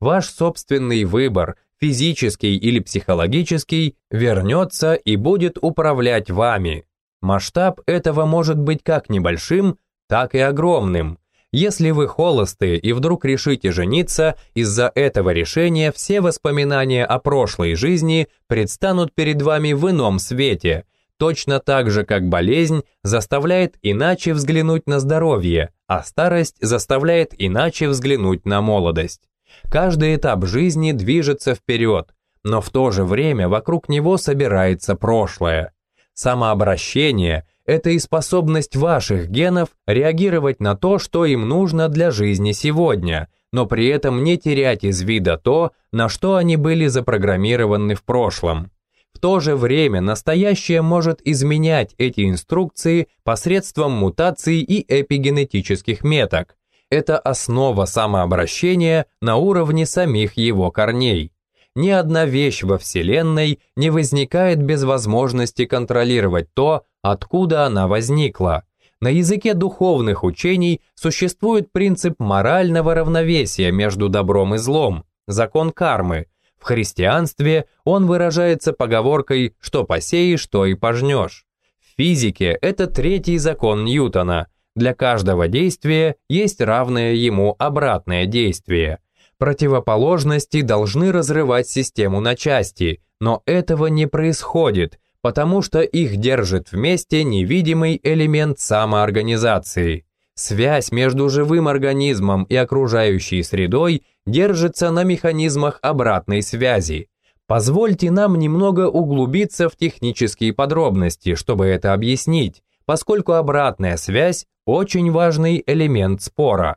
Ваш собственный выбор, физический или психологический, вернется и будет управлять вами. Масштаб этого может быть как небольшим, так и огромным – если вы холосты и вдруг решите жениться, из-за этого решения все воспоминания о прошлой жизни предстанут перед вами в ином свете, точно так же, как болезнь заставляет иначе взглянуть на здоровье, а старость заставляет иначе взглянуть на молодость. Каждый этап жизни движется вперед, но в то же время вокруг него собирается прошлое. Самообращение – это и способность ваших генов реагировать на то, что им нужно для жизни сегодня, но при этом не терять из вида то, на что они были запрограммированы в прошлом. В то же время настоящее может изменять эти инструкции посредством мутаций и эпигенетических меток. Это основа самообращения на уровне самих его корней. Ни одна вещь во Вселенной не возникает без возможности контролировать то, откуда она возникла. На языке духовных учений существует принцип морального равновесия между добром и злом, закон кармы. В христианстве он выражается поговоркой «что посеешь, то и пожнешь». В физике это третий закон Ньютона. Для каждого действия есть равное ему обратное действие. Противоположности должны разрывать систему на части, но этого не происходит – потому что их держит вместе невидимый элемент самоорганизации. Связь между живым организмом и окружающей средой держится на механизмах обратной связи. Позвольте нам немного углубиться в технические подробности, чтобы это объяснить, поскольку обратная связь – очень важный элемент спора.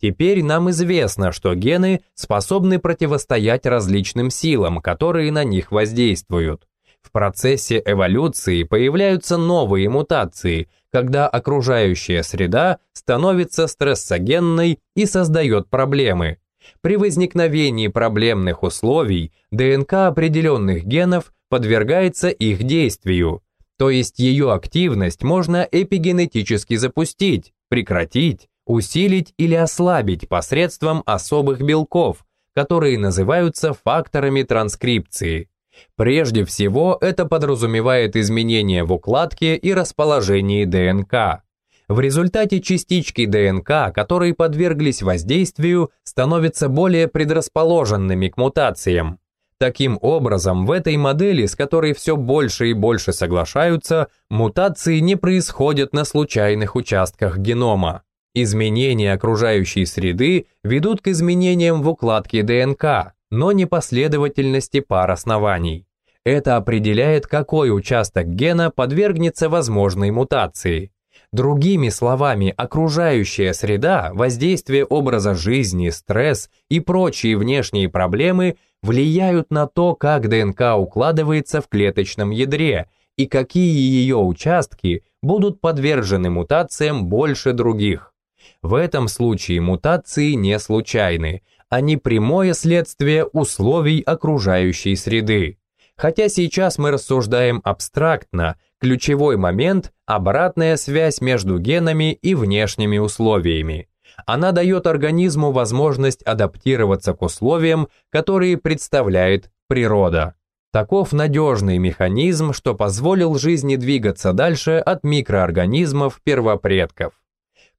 Теперь нам известно, что гены способны противостоять различным силам, которые на них воздействуют. В процессе эволюции появляются новые мутации, когда окружающая среда становится стрессогенной и создает проблемы. При возникновении проблемных условий ДНК определенных генов подвергается их действию, то есть ее активность можно эпигенетически запустить, прекратить, усилить или ослабить посредством особых белков, которые называются факторами транскрипции. Прежде всего, это подразумевает изменения в укладке и расположении ДНК. В результате частички ДНК, которые подверглись воздействию, становятся более предрасположенными к мутациям. Таким образом, в этой модели, с которой все больше и больше соглашаются, мутации не происходят на случайных участках генома. Изменения окружающей среды ведут к изменениям в укладке ДНК, но не последовательности пар оснований. Это определяет, какой участок гена подвергнется возможной мутации. Другими словами, окружающая среда, воздействие образа жизни, стресс и прочие внешние проблемы влияют на то, как ДНК укладывается в клеточном ядре и какие ее участки будут подвержены мутациям больше других. В этом случае мутации не случайны, они прямое следствие условий окружающей среды. Хотя сейчас мы рассуждаем абстрактно, ключевой момент – обратная связь между генами и внешними условиями. Она дает организму возможность адаптироваться к условиям, которые представляет природа. Таков надежный механизм, что позволил жизни двигаться дальше от микроорганизмов первопредков.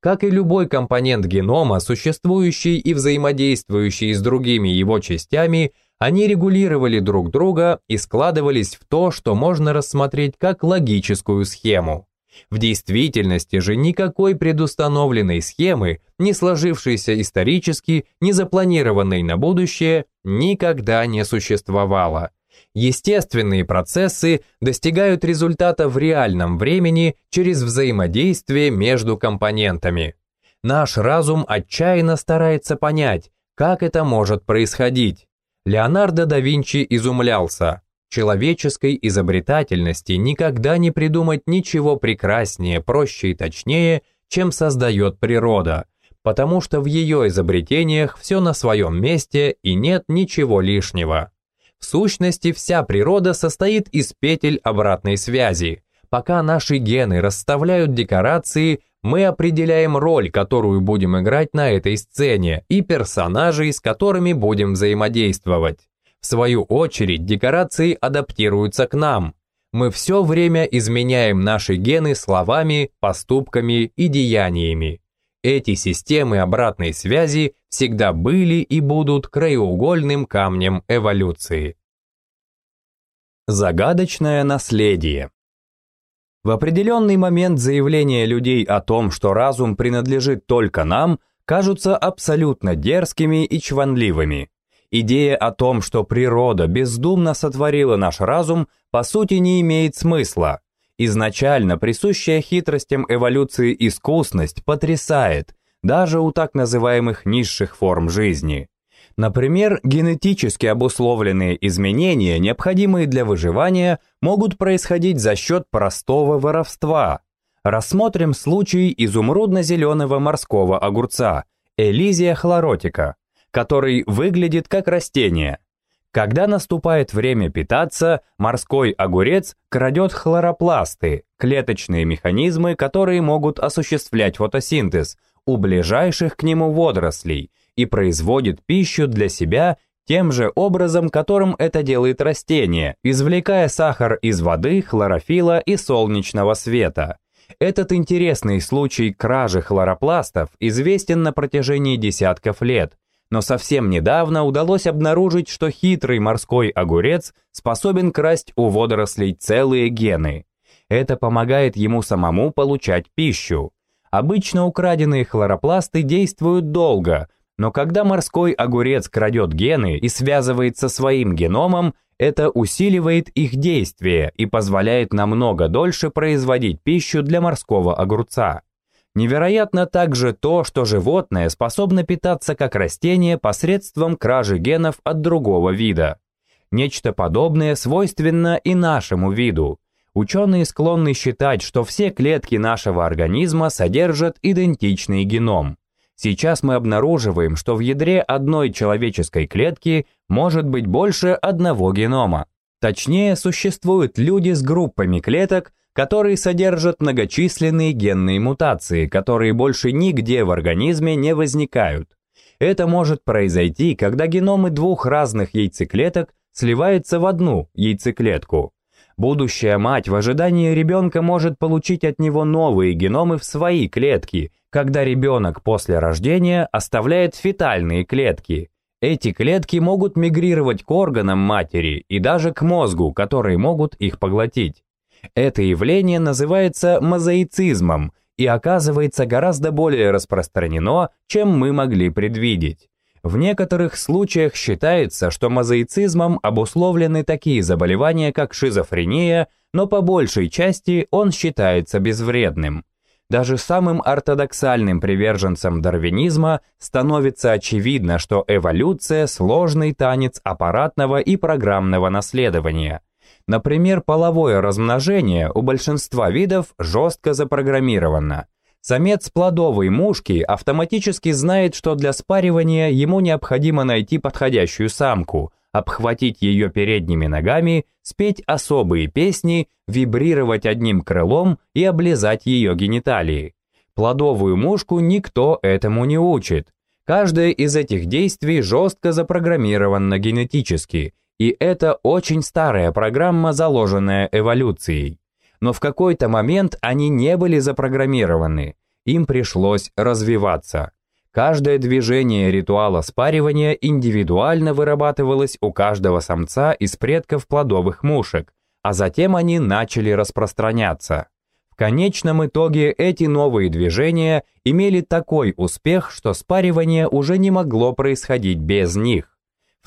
Как и любой компонент генома, существующий и взаимодействующий с другими его частями, они регулировали друг друга и складывались в то, что можно рассмотреть как логическую схему. В действительности же никакой предустановленной схемы, не сложившейся исторически, не запланированной на будущее, никогда не существовало. Естественные процессы достигают результата в реальном времени через взаимодействие между компонентами. Наш разум отчаянно старается понять, как это может происходить. Леонардо да Винчи изумлялся. Человеческой изобретательности никогда не придумать ничего прекраснее, проще и точнее, чем создает природа, потому что в ее изобретениях все на своем месте и нет ничего лишнего. В сущности, вся природа состоит из петель обратной связи. Пока наши гены расставляют декорации, мы определяем роль, которую будем играть на этой сцене, и персонажей, с которыми будем взаимодействовать. В свою очередь, декорации адаптируются к нам. Мы все время изменяем наши гены словами, поступками и деяниями. Эти системы обратной связи всегда были и будут краеугольным камнем эволюции. Загадочное наследие В определенный момент заявления людей о том, что разум принадлежит только нам, кажутся абсолютно дерзкими и чванливыми. Идея о том, что природа бездумно сотворила наш разум, по сути не имеет смысла. Изначально присущая хитростям эволюции искусность потрясает, даже у так называемых низших форм жизни. Например, генетически обусловленные изменения, необходимые для выживания, могут происходить за счет простого воровства. Рассмотрим случай изумрудно-зеленого морского огурца, Элизия хлоротика, который выглядит как растение – когда наступает время питаться, морской огурец крадет хлоропласты, клеточные механизмы, которые могут осуществлять фотосинтез, у ближайших к нему водорослей и производит пищу для себя тем же образом, которым это делает растение, извлекая сахар из воды, хлорофила и солнечного света. Этот интересный случай кражи хлоропластов известен на протяжении десятков лет, но совсем недавно удалось обнаружить, что хитрый морской огурец способен красть у водорослей целые гены. Это помогает ему самому получать пищу. Обычно украденные хлоропласты действуют долго, но когда морской огурец крадет гены и связывает со своим геномом, это усиливает их действие и позволяет намного дольше производить пищу для морского огурца. Невероятно также то, что животное способно питаться как растение посредством кражи генов от другого вида. Нечто подобное свойственно и нашему виду. Ученые склонны считать, что все клетки нашего организма содержат идентичный геном. Сейчас мы обнаруживаем, что в ядре одной человеческой клетки может быть больше одного генома. Точнее, существуют люди с группами клеток, которые содержат многочисленные генные мутации, которые больше нигде в организме не возникают. Это может произойти, когда геномы двух разных яйцеклеток сливаются в одну яйцеклетку. Будущая мать в ожидании ребенка может получить от него новые геномы в свои клетки, когда ребенок после рождения оставляет фетальные клетки. Эти клетки могут мигрировать к органам матери и даже к мозгу, которые могут их поглотить. Это явление называется мозаицизмом и оказывается гораздо более распространено, чем мы могли предвидеть. В некоторых случаях считается, что мозаицизмом обусловлены такие заболевания, как шизофрения, но по большей части он считается безвредным. Даже самым ортодоксальным приверженцам дарвинизма становится очевидно, что эволюция – сложный танец аппаратного и программного наследования – Например, половое размножение у большинства видов жестко запрограммировано. Самец плодовой мушки автоматически знает, что для спаривания ему необходимо найти подходящую самку, обхватить ее передними ногами, спеть особые песни, вибрировать одним крылом и облизать ее гениталии. Плодовую мушку никто этому не учит. Каждое из этих действий жестко запрограммировано генетически, и это очень старая программа, заложенная эволюцией. Но в какой-то момент они не были запрограммированы, им пришлось развиваться. Каждое движение ритуала спаривания индивидуально вырабатывалось у каждого самца из предков плодовых мушек, а затем они начали распространяться. В конечном итоге эти новые движения имели такой успех, что спаривание уже не могло происходить без них.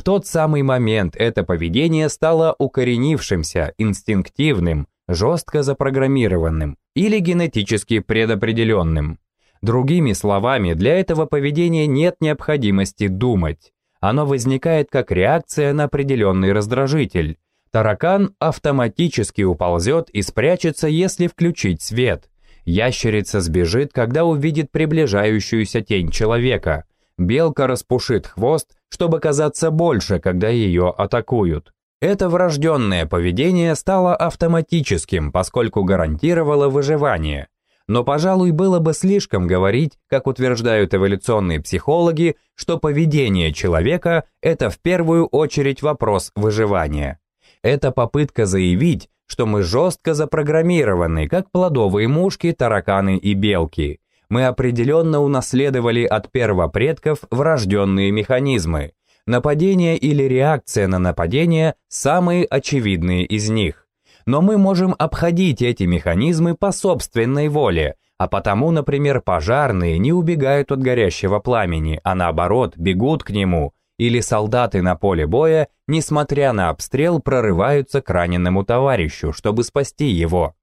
В тот самый момент это поведение стало укоренившимся, инстинктивным, жестко запрограммированным или генетически предопределенным. Другими словами, для этого поведения нет необходимости думать. Оно возникает как реакция на определенный раздражитель. Таракан автоматически уползет и спрячется, если включить свет. Ящерица сбежит, когда увидит приближающуюся тень человека. Белка распушит хвост, чтобы казаться больше, когда ее атакуют. Это врожденное поведение стало автоматическим, поскольку гарантировало выживание. Но, пожалуй, было бы слишком говорить, как утверждают эволюционные психологи, что поведение человека – это в первую очередь вопрос выживания. Это попытка заявить, что мы жестко запрограммированы, как плодовые мушки, тараканы и белки. Мы определенно унаследовали от первопредков врожденные механизмы. Нападение или реакция на нападение – самые очевидные из них но мы можем обходить эти механизмы по собственной воле, а потому, например, пожарные не убегают от горящего пламени, а наоборот бегут к нему, или солдаты на поле боя, несмотря на обстрел, прорываются к раненому товарищу, чтобы спасти его.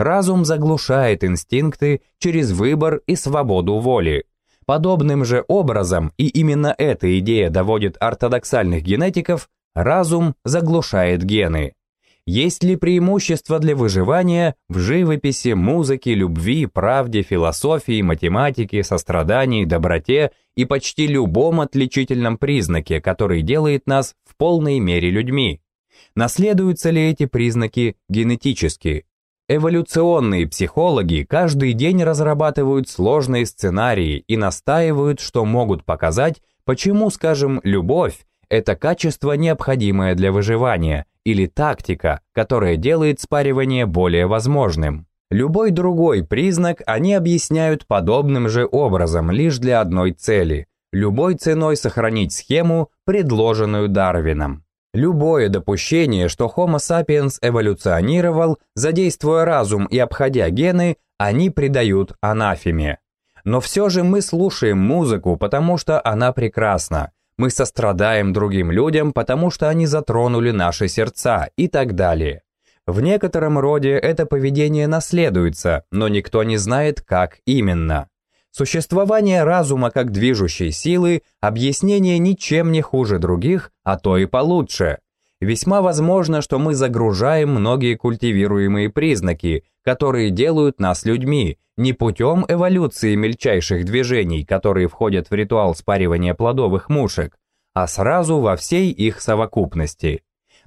Разум заглушает инстинкты через выбор и свободу воли. Подобным же образом, и именно эта идея доводит ортодоксальных генетиков, разум заглушает гены. Есть ли преимущество для выживания в живописи, музыке, любви, правде, философии, математике, сострадании, доброте и почти любом отличительном признаке, который делает нас в полной мере людьми? Наследуются ли эти признаки генетически? Эволюционные психологи каждый день разрабатывают сложные сценарии и настаивают, что могут показать, почему, скажем, любовь – это качество, необходимое для выживания, или тактика, которая делает спаривание более возможным. Любой другой признак они объясняют подобным же образом лишь для одной цели – любой ценой сохранить схему, предложенную Дарвином. Любое допущение, что Homo sapiens эволюционировал, задействуя разум и обходя гены, они придают анафеме. Но все же мы слушаем музыку, потому что она прекрасна, мы сострадаем другим людям, потому что они затронули наши сердца и так далее. В некотором роде это поведение наследуется, но никто не знает, как именно. Существование разума как движущей силы объяснение ничем не хуже других, а то и получше. Весьма возможно, что мы загружаем многие культивируемые признаки, которые делают нас людьми, не путем эволюции мельчайших движений, которые входят в ритуал спаривания плодовых мушек, а сразу во всей их совокупности.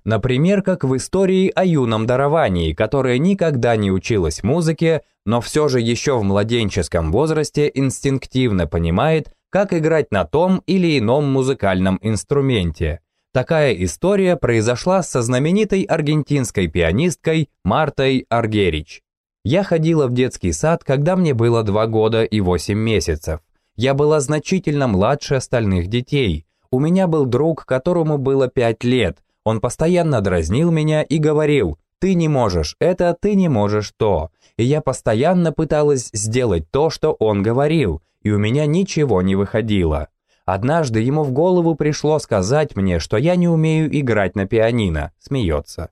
Например, как в истории о юном даровании, которое никогда не училась музыке, но все же еще в младенческом возрасте инстинктивно понимает, как играть на том или ином музыкальном инструменте. Такая история произошла со знаменитой аргентинской пианисткой Мартой Аргерич. Я ходила в детский сад, когда мне было 2 года и 8 месяцев. Я была значительно младше остальных детей. У меня был друг, которому было 5 лет. Он постоянно дразнил меня и говорил, «Ты не можешь это, ты не можешь то». И я постоянно пыталась сделать то, что он говорил, и у меня ничего не выходило. Однажды ему в голову пришло сказать мне, что я не умею играть на пианино, смеется.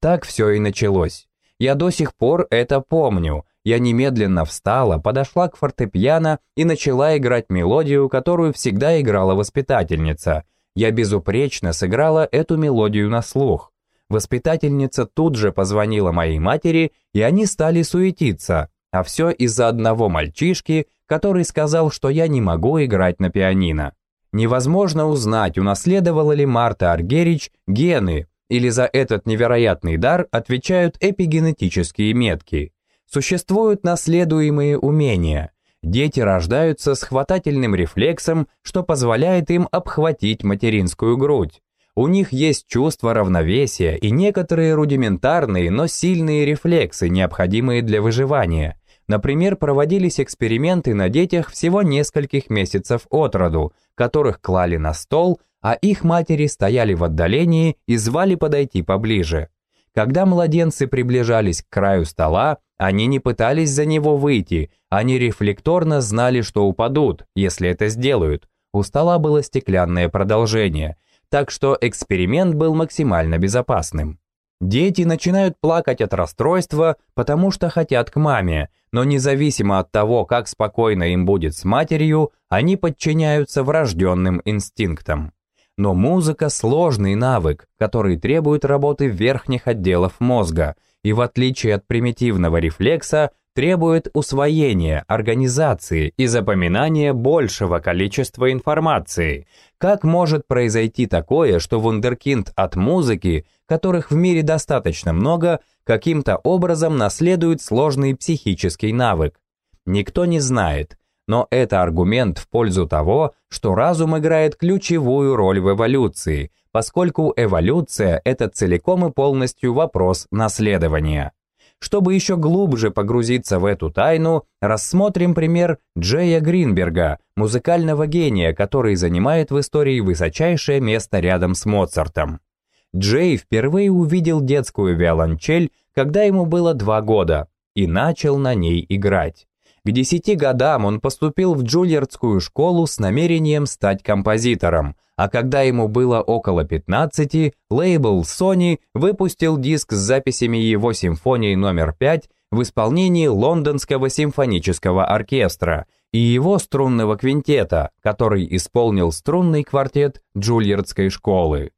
Так все и началось. Я до сих пор это помню. Я немедленно встала, подошла к фортепиано и начала играть мелодию, которую всегда играла воспитательница. Я безупречно сыграла эту мелодию на слух. Воспитательница тут же позвонила моей матери, и они стали суетиться, а все из-за одного мальчишки, который сказал, что я не могу играть на пианино. Невозможно узнать, унаследовала ли Марта Аргерич гены, или за этот невероятный дар отвечают эпигенетические метки. Существуют наследуемые умения. Дети рождаются с хватательным рефлексом, что позволяет им обхватить материнскую грудь. У них есть чувство равновесия и некоторые рудиментарные, но сильные рефлексы, необходимые для выживания. Например, проводились эксперименты на детях всего нескольких месяцев от роду, которых клали на стол, а их матери стояли в отдалении и звали подойти поближе. Когда младенцы приближались к краю стола, они не пытались за него выйти, они рефлекторно знали, что упадут, если это сделают. У стола было стеклянное продолжение, так что эксперимент был максимально безопасным. Дети начинают плакать от расстройства, потому что хотят к маме, но независимо от того, как спокойно им будет с матерью, они подчиняются врожденным инстинктам. Но музыка – сложный навык, который требует работы верхних отделов мозга, и в отличие от примитивного рефлекса, требует усвоения, организации и запоминания большего количества информации. Как может произойти такое, что вундеркинд от музыки, которых в мире достаточно много, каким-то образом наследует сложный психический навык? Никто не знает, но это аргумент в пользу того, что разум играет ключевую роль в эволюции, поскольку эволюция – это целиком и полностью вопрос наследования. Чтобы еще глубже погрузиться в эту тайну, рассмотрим пример Джея Гринберга, музыкального гения, который занимает в истории высочайшее место рядом с Моцартом. Джей впервые увидел детскую виолончель, когда ему было два года, и начал на ней играть. К десяти годам он поступил в Джульярдскую школу с намерением стать композитором, а когда ему было около 15, лейбл Sony выпустил диск с записями его симфонии номер 5 в исполнении Лондонского симфонического оркестра и его струнного квинтета, который исполнил струнный квартет Джульярдской школы.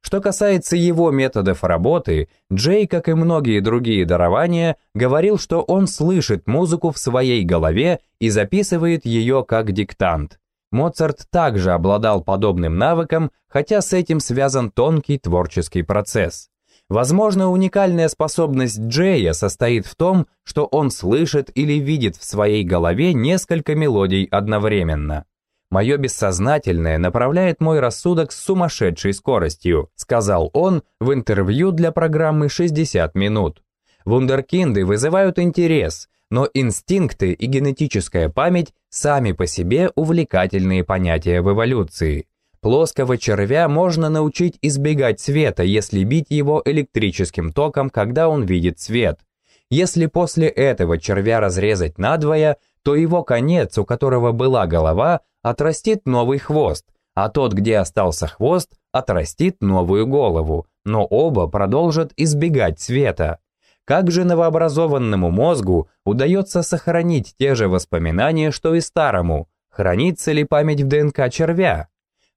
Что касается его методов работы, Джей, как и многие другие дарования, говорил, что он слышит музыку в своей голове и записывает ее как диктант. Моцарт также обладал подобным навыком, хотя с этим связан тонкий творческий процесс. Возможно, уникальная способность Джея состоит в том, что он слышит или видит в своей голове несколько мелодий одновременно. Мое бессознательное направляет мой рассудок с сумасшедшей скоростью, сказал он в интервью для программы «60 минут». Вундеркинды вызывают интерес, но инстинкты и генетическая память сами по себе увлекательные понятия в эволюции. Плоского червя можно научить избегать света, если бить его электрическим током, когда он видит свет. Если после этого червя разрезать надвое, то его конец, у которого была голова, отрастит новый хвост, а тот, где остался хвост, отрастит новую голову, но оба продолжат избегать света. Как же новообразованному мозгу удается сохранить те же воспоминания, что и старому? Хранится ли память в ДНК червя?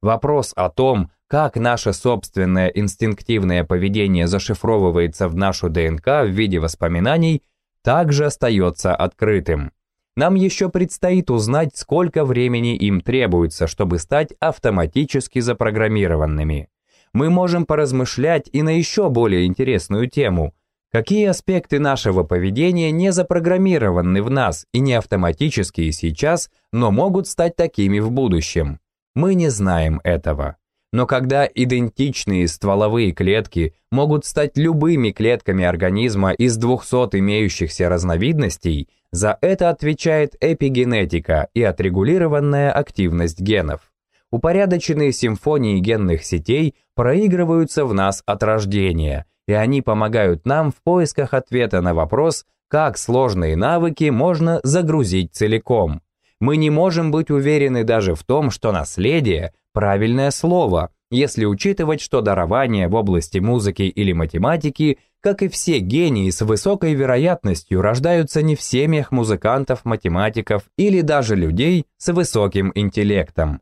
Вопрос о том, как наше собственное инстинктивное поведение зашифровывается в нашу ДНК в виде воспоминаний, также остается открытым. Нам еще предстоит узнать, сколько времени им требуется, чтобы стать автоматически запрограммированными. Мы можем поразмышлять и на еще более интересную тему. Какие аспекты нашего поведения не запрограммированы в нас и не автоматические сейчас, но могут стать такими в будущем? Мы не знаем этого. Но когда идентичные стволовые клетки могут стать любыми клетками организма из 200 имеющихся разновидностей, за это отвечает эпигенетика и отрегулированная активность генов. Упорядоченные симфонии генных сетей проигрываются в нас от рождения, и они помогают нам в поисках ответа на вопрос, как сложные навыки можно загрузить целиком. Мы не можем быть уверены даже в том, что наследие – правильное слово, если учитывать, что дарования в области музыки или математики, как и все гении с высокой вероятностью, рождаются не в семьях музыкантов, математиков или даже людей с высоким интеллектом.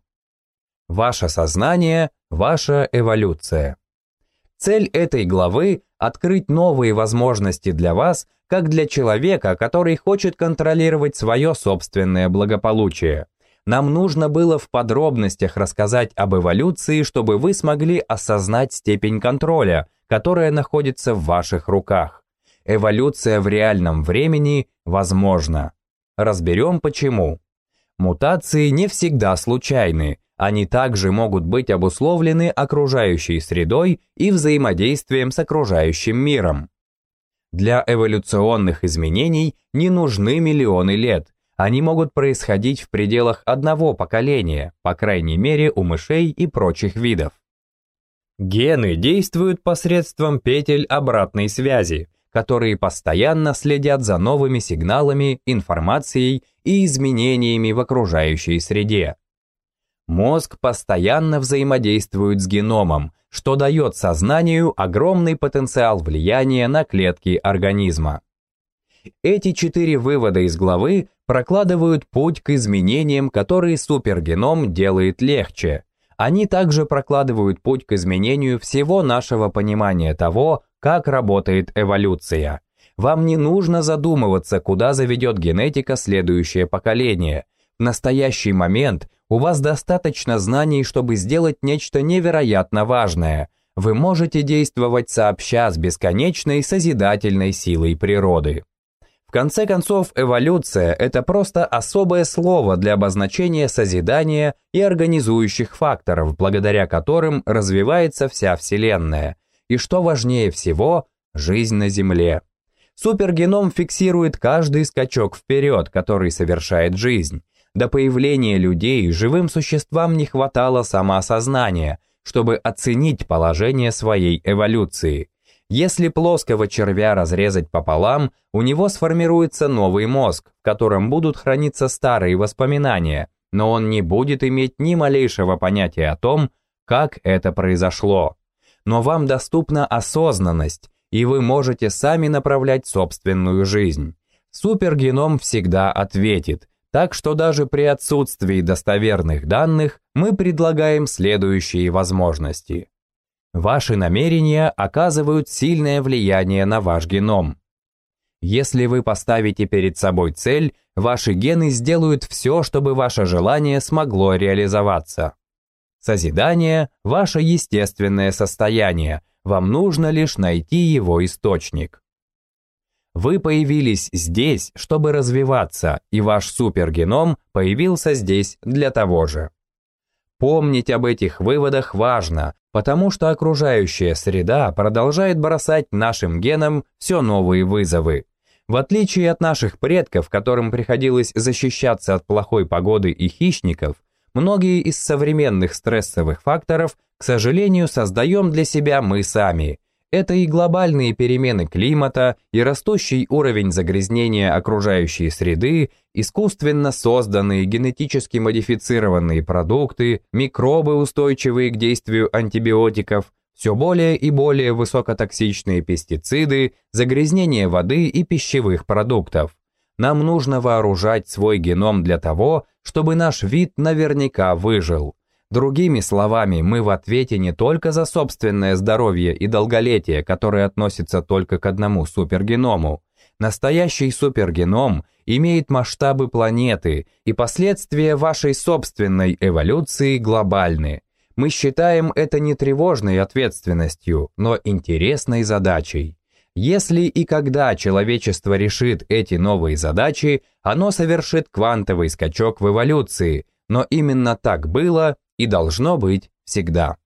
Ваше сознание – ваша эволюция. Цель этой главы – открыть новые возможности для вас, как для человека, который хочет контролировать свое собственное благополучие. Нам нужно было в подробностях рассказать об эволюции, чтобы вы смогли осознать степень контроля, которая находится в ваших руках. Эволюция в реальном времени возможна. Разберем почему. Мутации не всегда случайны, они также могут быть обусловлены окружающей средой и взаимодействием с окружающим миром. Для эволюционных изменений не нужны миллионы лет, они могут происходить в пределах одного поколения, по крайней мере у мышей и прочих видов. Гены действуют посредством петель обратной связи, которые постоянно следят за новыми сигналами, информацией и изменениями в окружающей среде. Мозг постоянно взаимодействует с геномом, что дает сознанию огромный потенциал влияния на клетки организма. Эти четыре вывода из главы прокладывают путь к изменениям, которые супергеном делает легче. Они также прокладывают путь к изменению всего нашего понимания того, как работает эволюция. Вам не нужно задумываться, куда заведет генетика следующее поколение. В настоящий момент у вас достаточно знаний, чтобы сделать нечто невероятно важное. Вы можете действовать сообща с бесконечной созидательной силой природы. В конце концов, эволюция – это просто особое слово для обозначения созидания и организующих факторов, благодаря которым развивается вся Вселенная. И что важнее всего – жизнь на Земле. Супергеном фиксирует каждый скачок вперед, который совершает жизнь. До появления людей живым существам не хватало самоосознания, чтобы оценить положение своей эволюции. Если плоского червя разрезать пополам, у него сформируется новый мозг, в котором будут храниться старые воспоминания, но он не будет иметь ни малейшего понятия о том, как это произошло. Но вам доступна осознанность, и вы можете сами направлять собственную жизнь. Супергеном всегда ответит, так что даже при отсутствии достоверных данных мы предлагаем следующие возможности. Ваши намерения оказывают сильное влияние на ваш геном. Если вы поставите перед собой цель, ваши гены сделают все, чтобы ваше желание смогло реализоваться. Созидание – ваше естественное состояние, вам нужно лишь найти его источник. Вы появились здесь, чтобы развиваться, и ваш супергеном появился здесь для того же. Помнить об этих выводах важно, потому что окружающая среда продолжает бросать нашим генам все новые вызовы. В отличие от наших предков, которым приходилось защищаться от плохой погоды и хищников, многие из современных стрессовых факторов, к сожалению, создаем для себя мы сами – это и глобальные перемены климата, и растущий уровень загрязнения окружающей среды, искусственно созданные генетически модифицированные продукты, микробы, устойчивые к действию антибиотиков, все более и более высокотоксичные пестициды, загрязнение воды и пищевых продуктов. Нам нужно вооружать свой геном для того, чтобы наш вид наверняка выжил. Другими словами, мы в ответе не только за собственное здоровье и долголетие, которое относится только к одному супергеному. Настоящий супергеном имеет масштабы планеты, и последствия вашей собственной эволюции глобальны. Мы считаем это не тревожной ответственностью, но интересной задачей. Если и когда человечество решит эти новые задачи, оно совершит квантовый скачок в эволюции, но именно так было и должно быть всегда.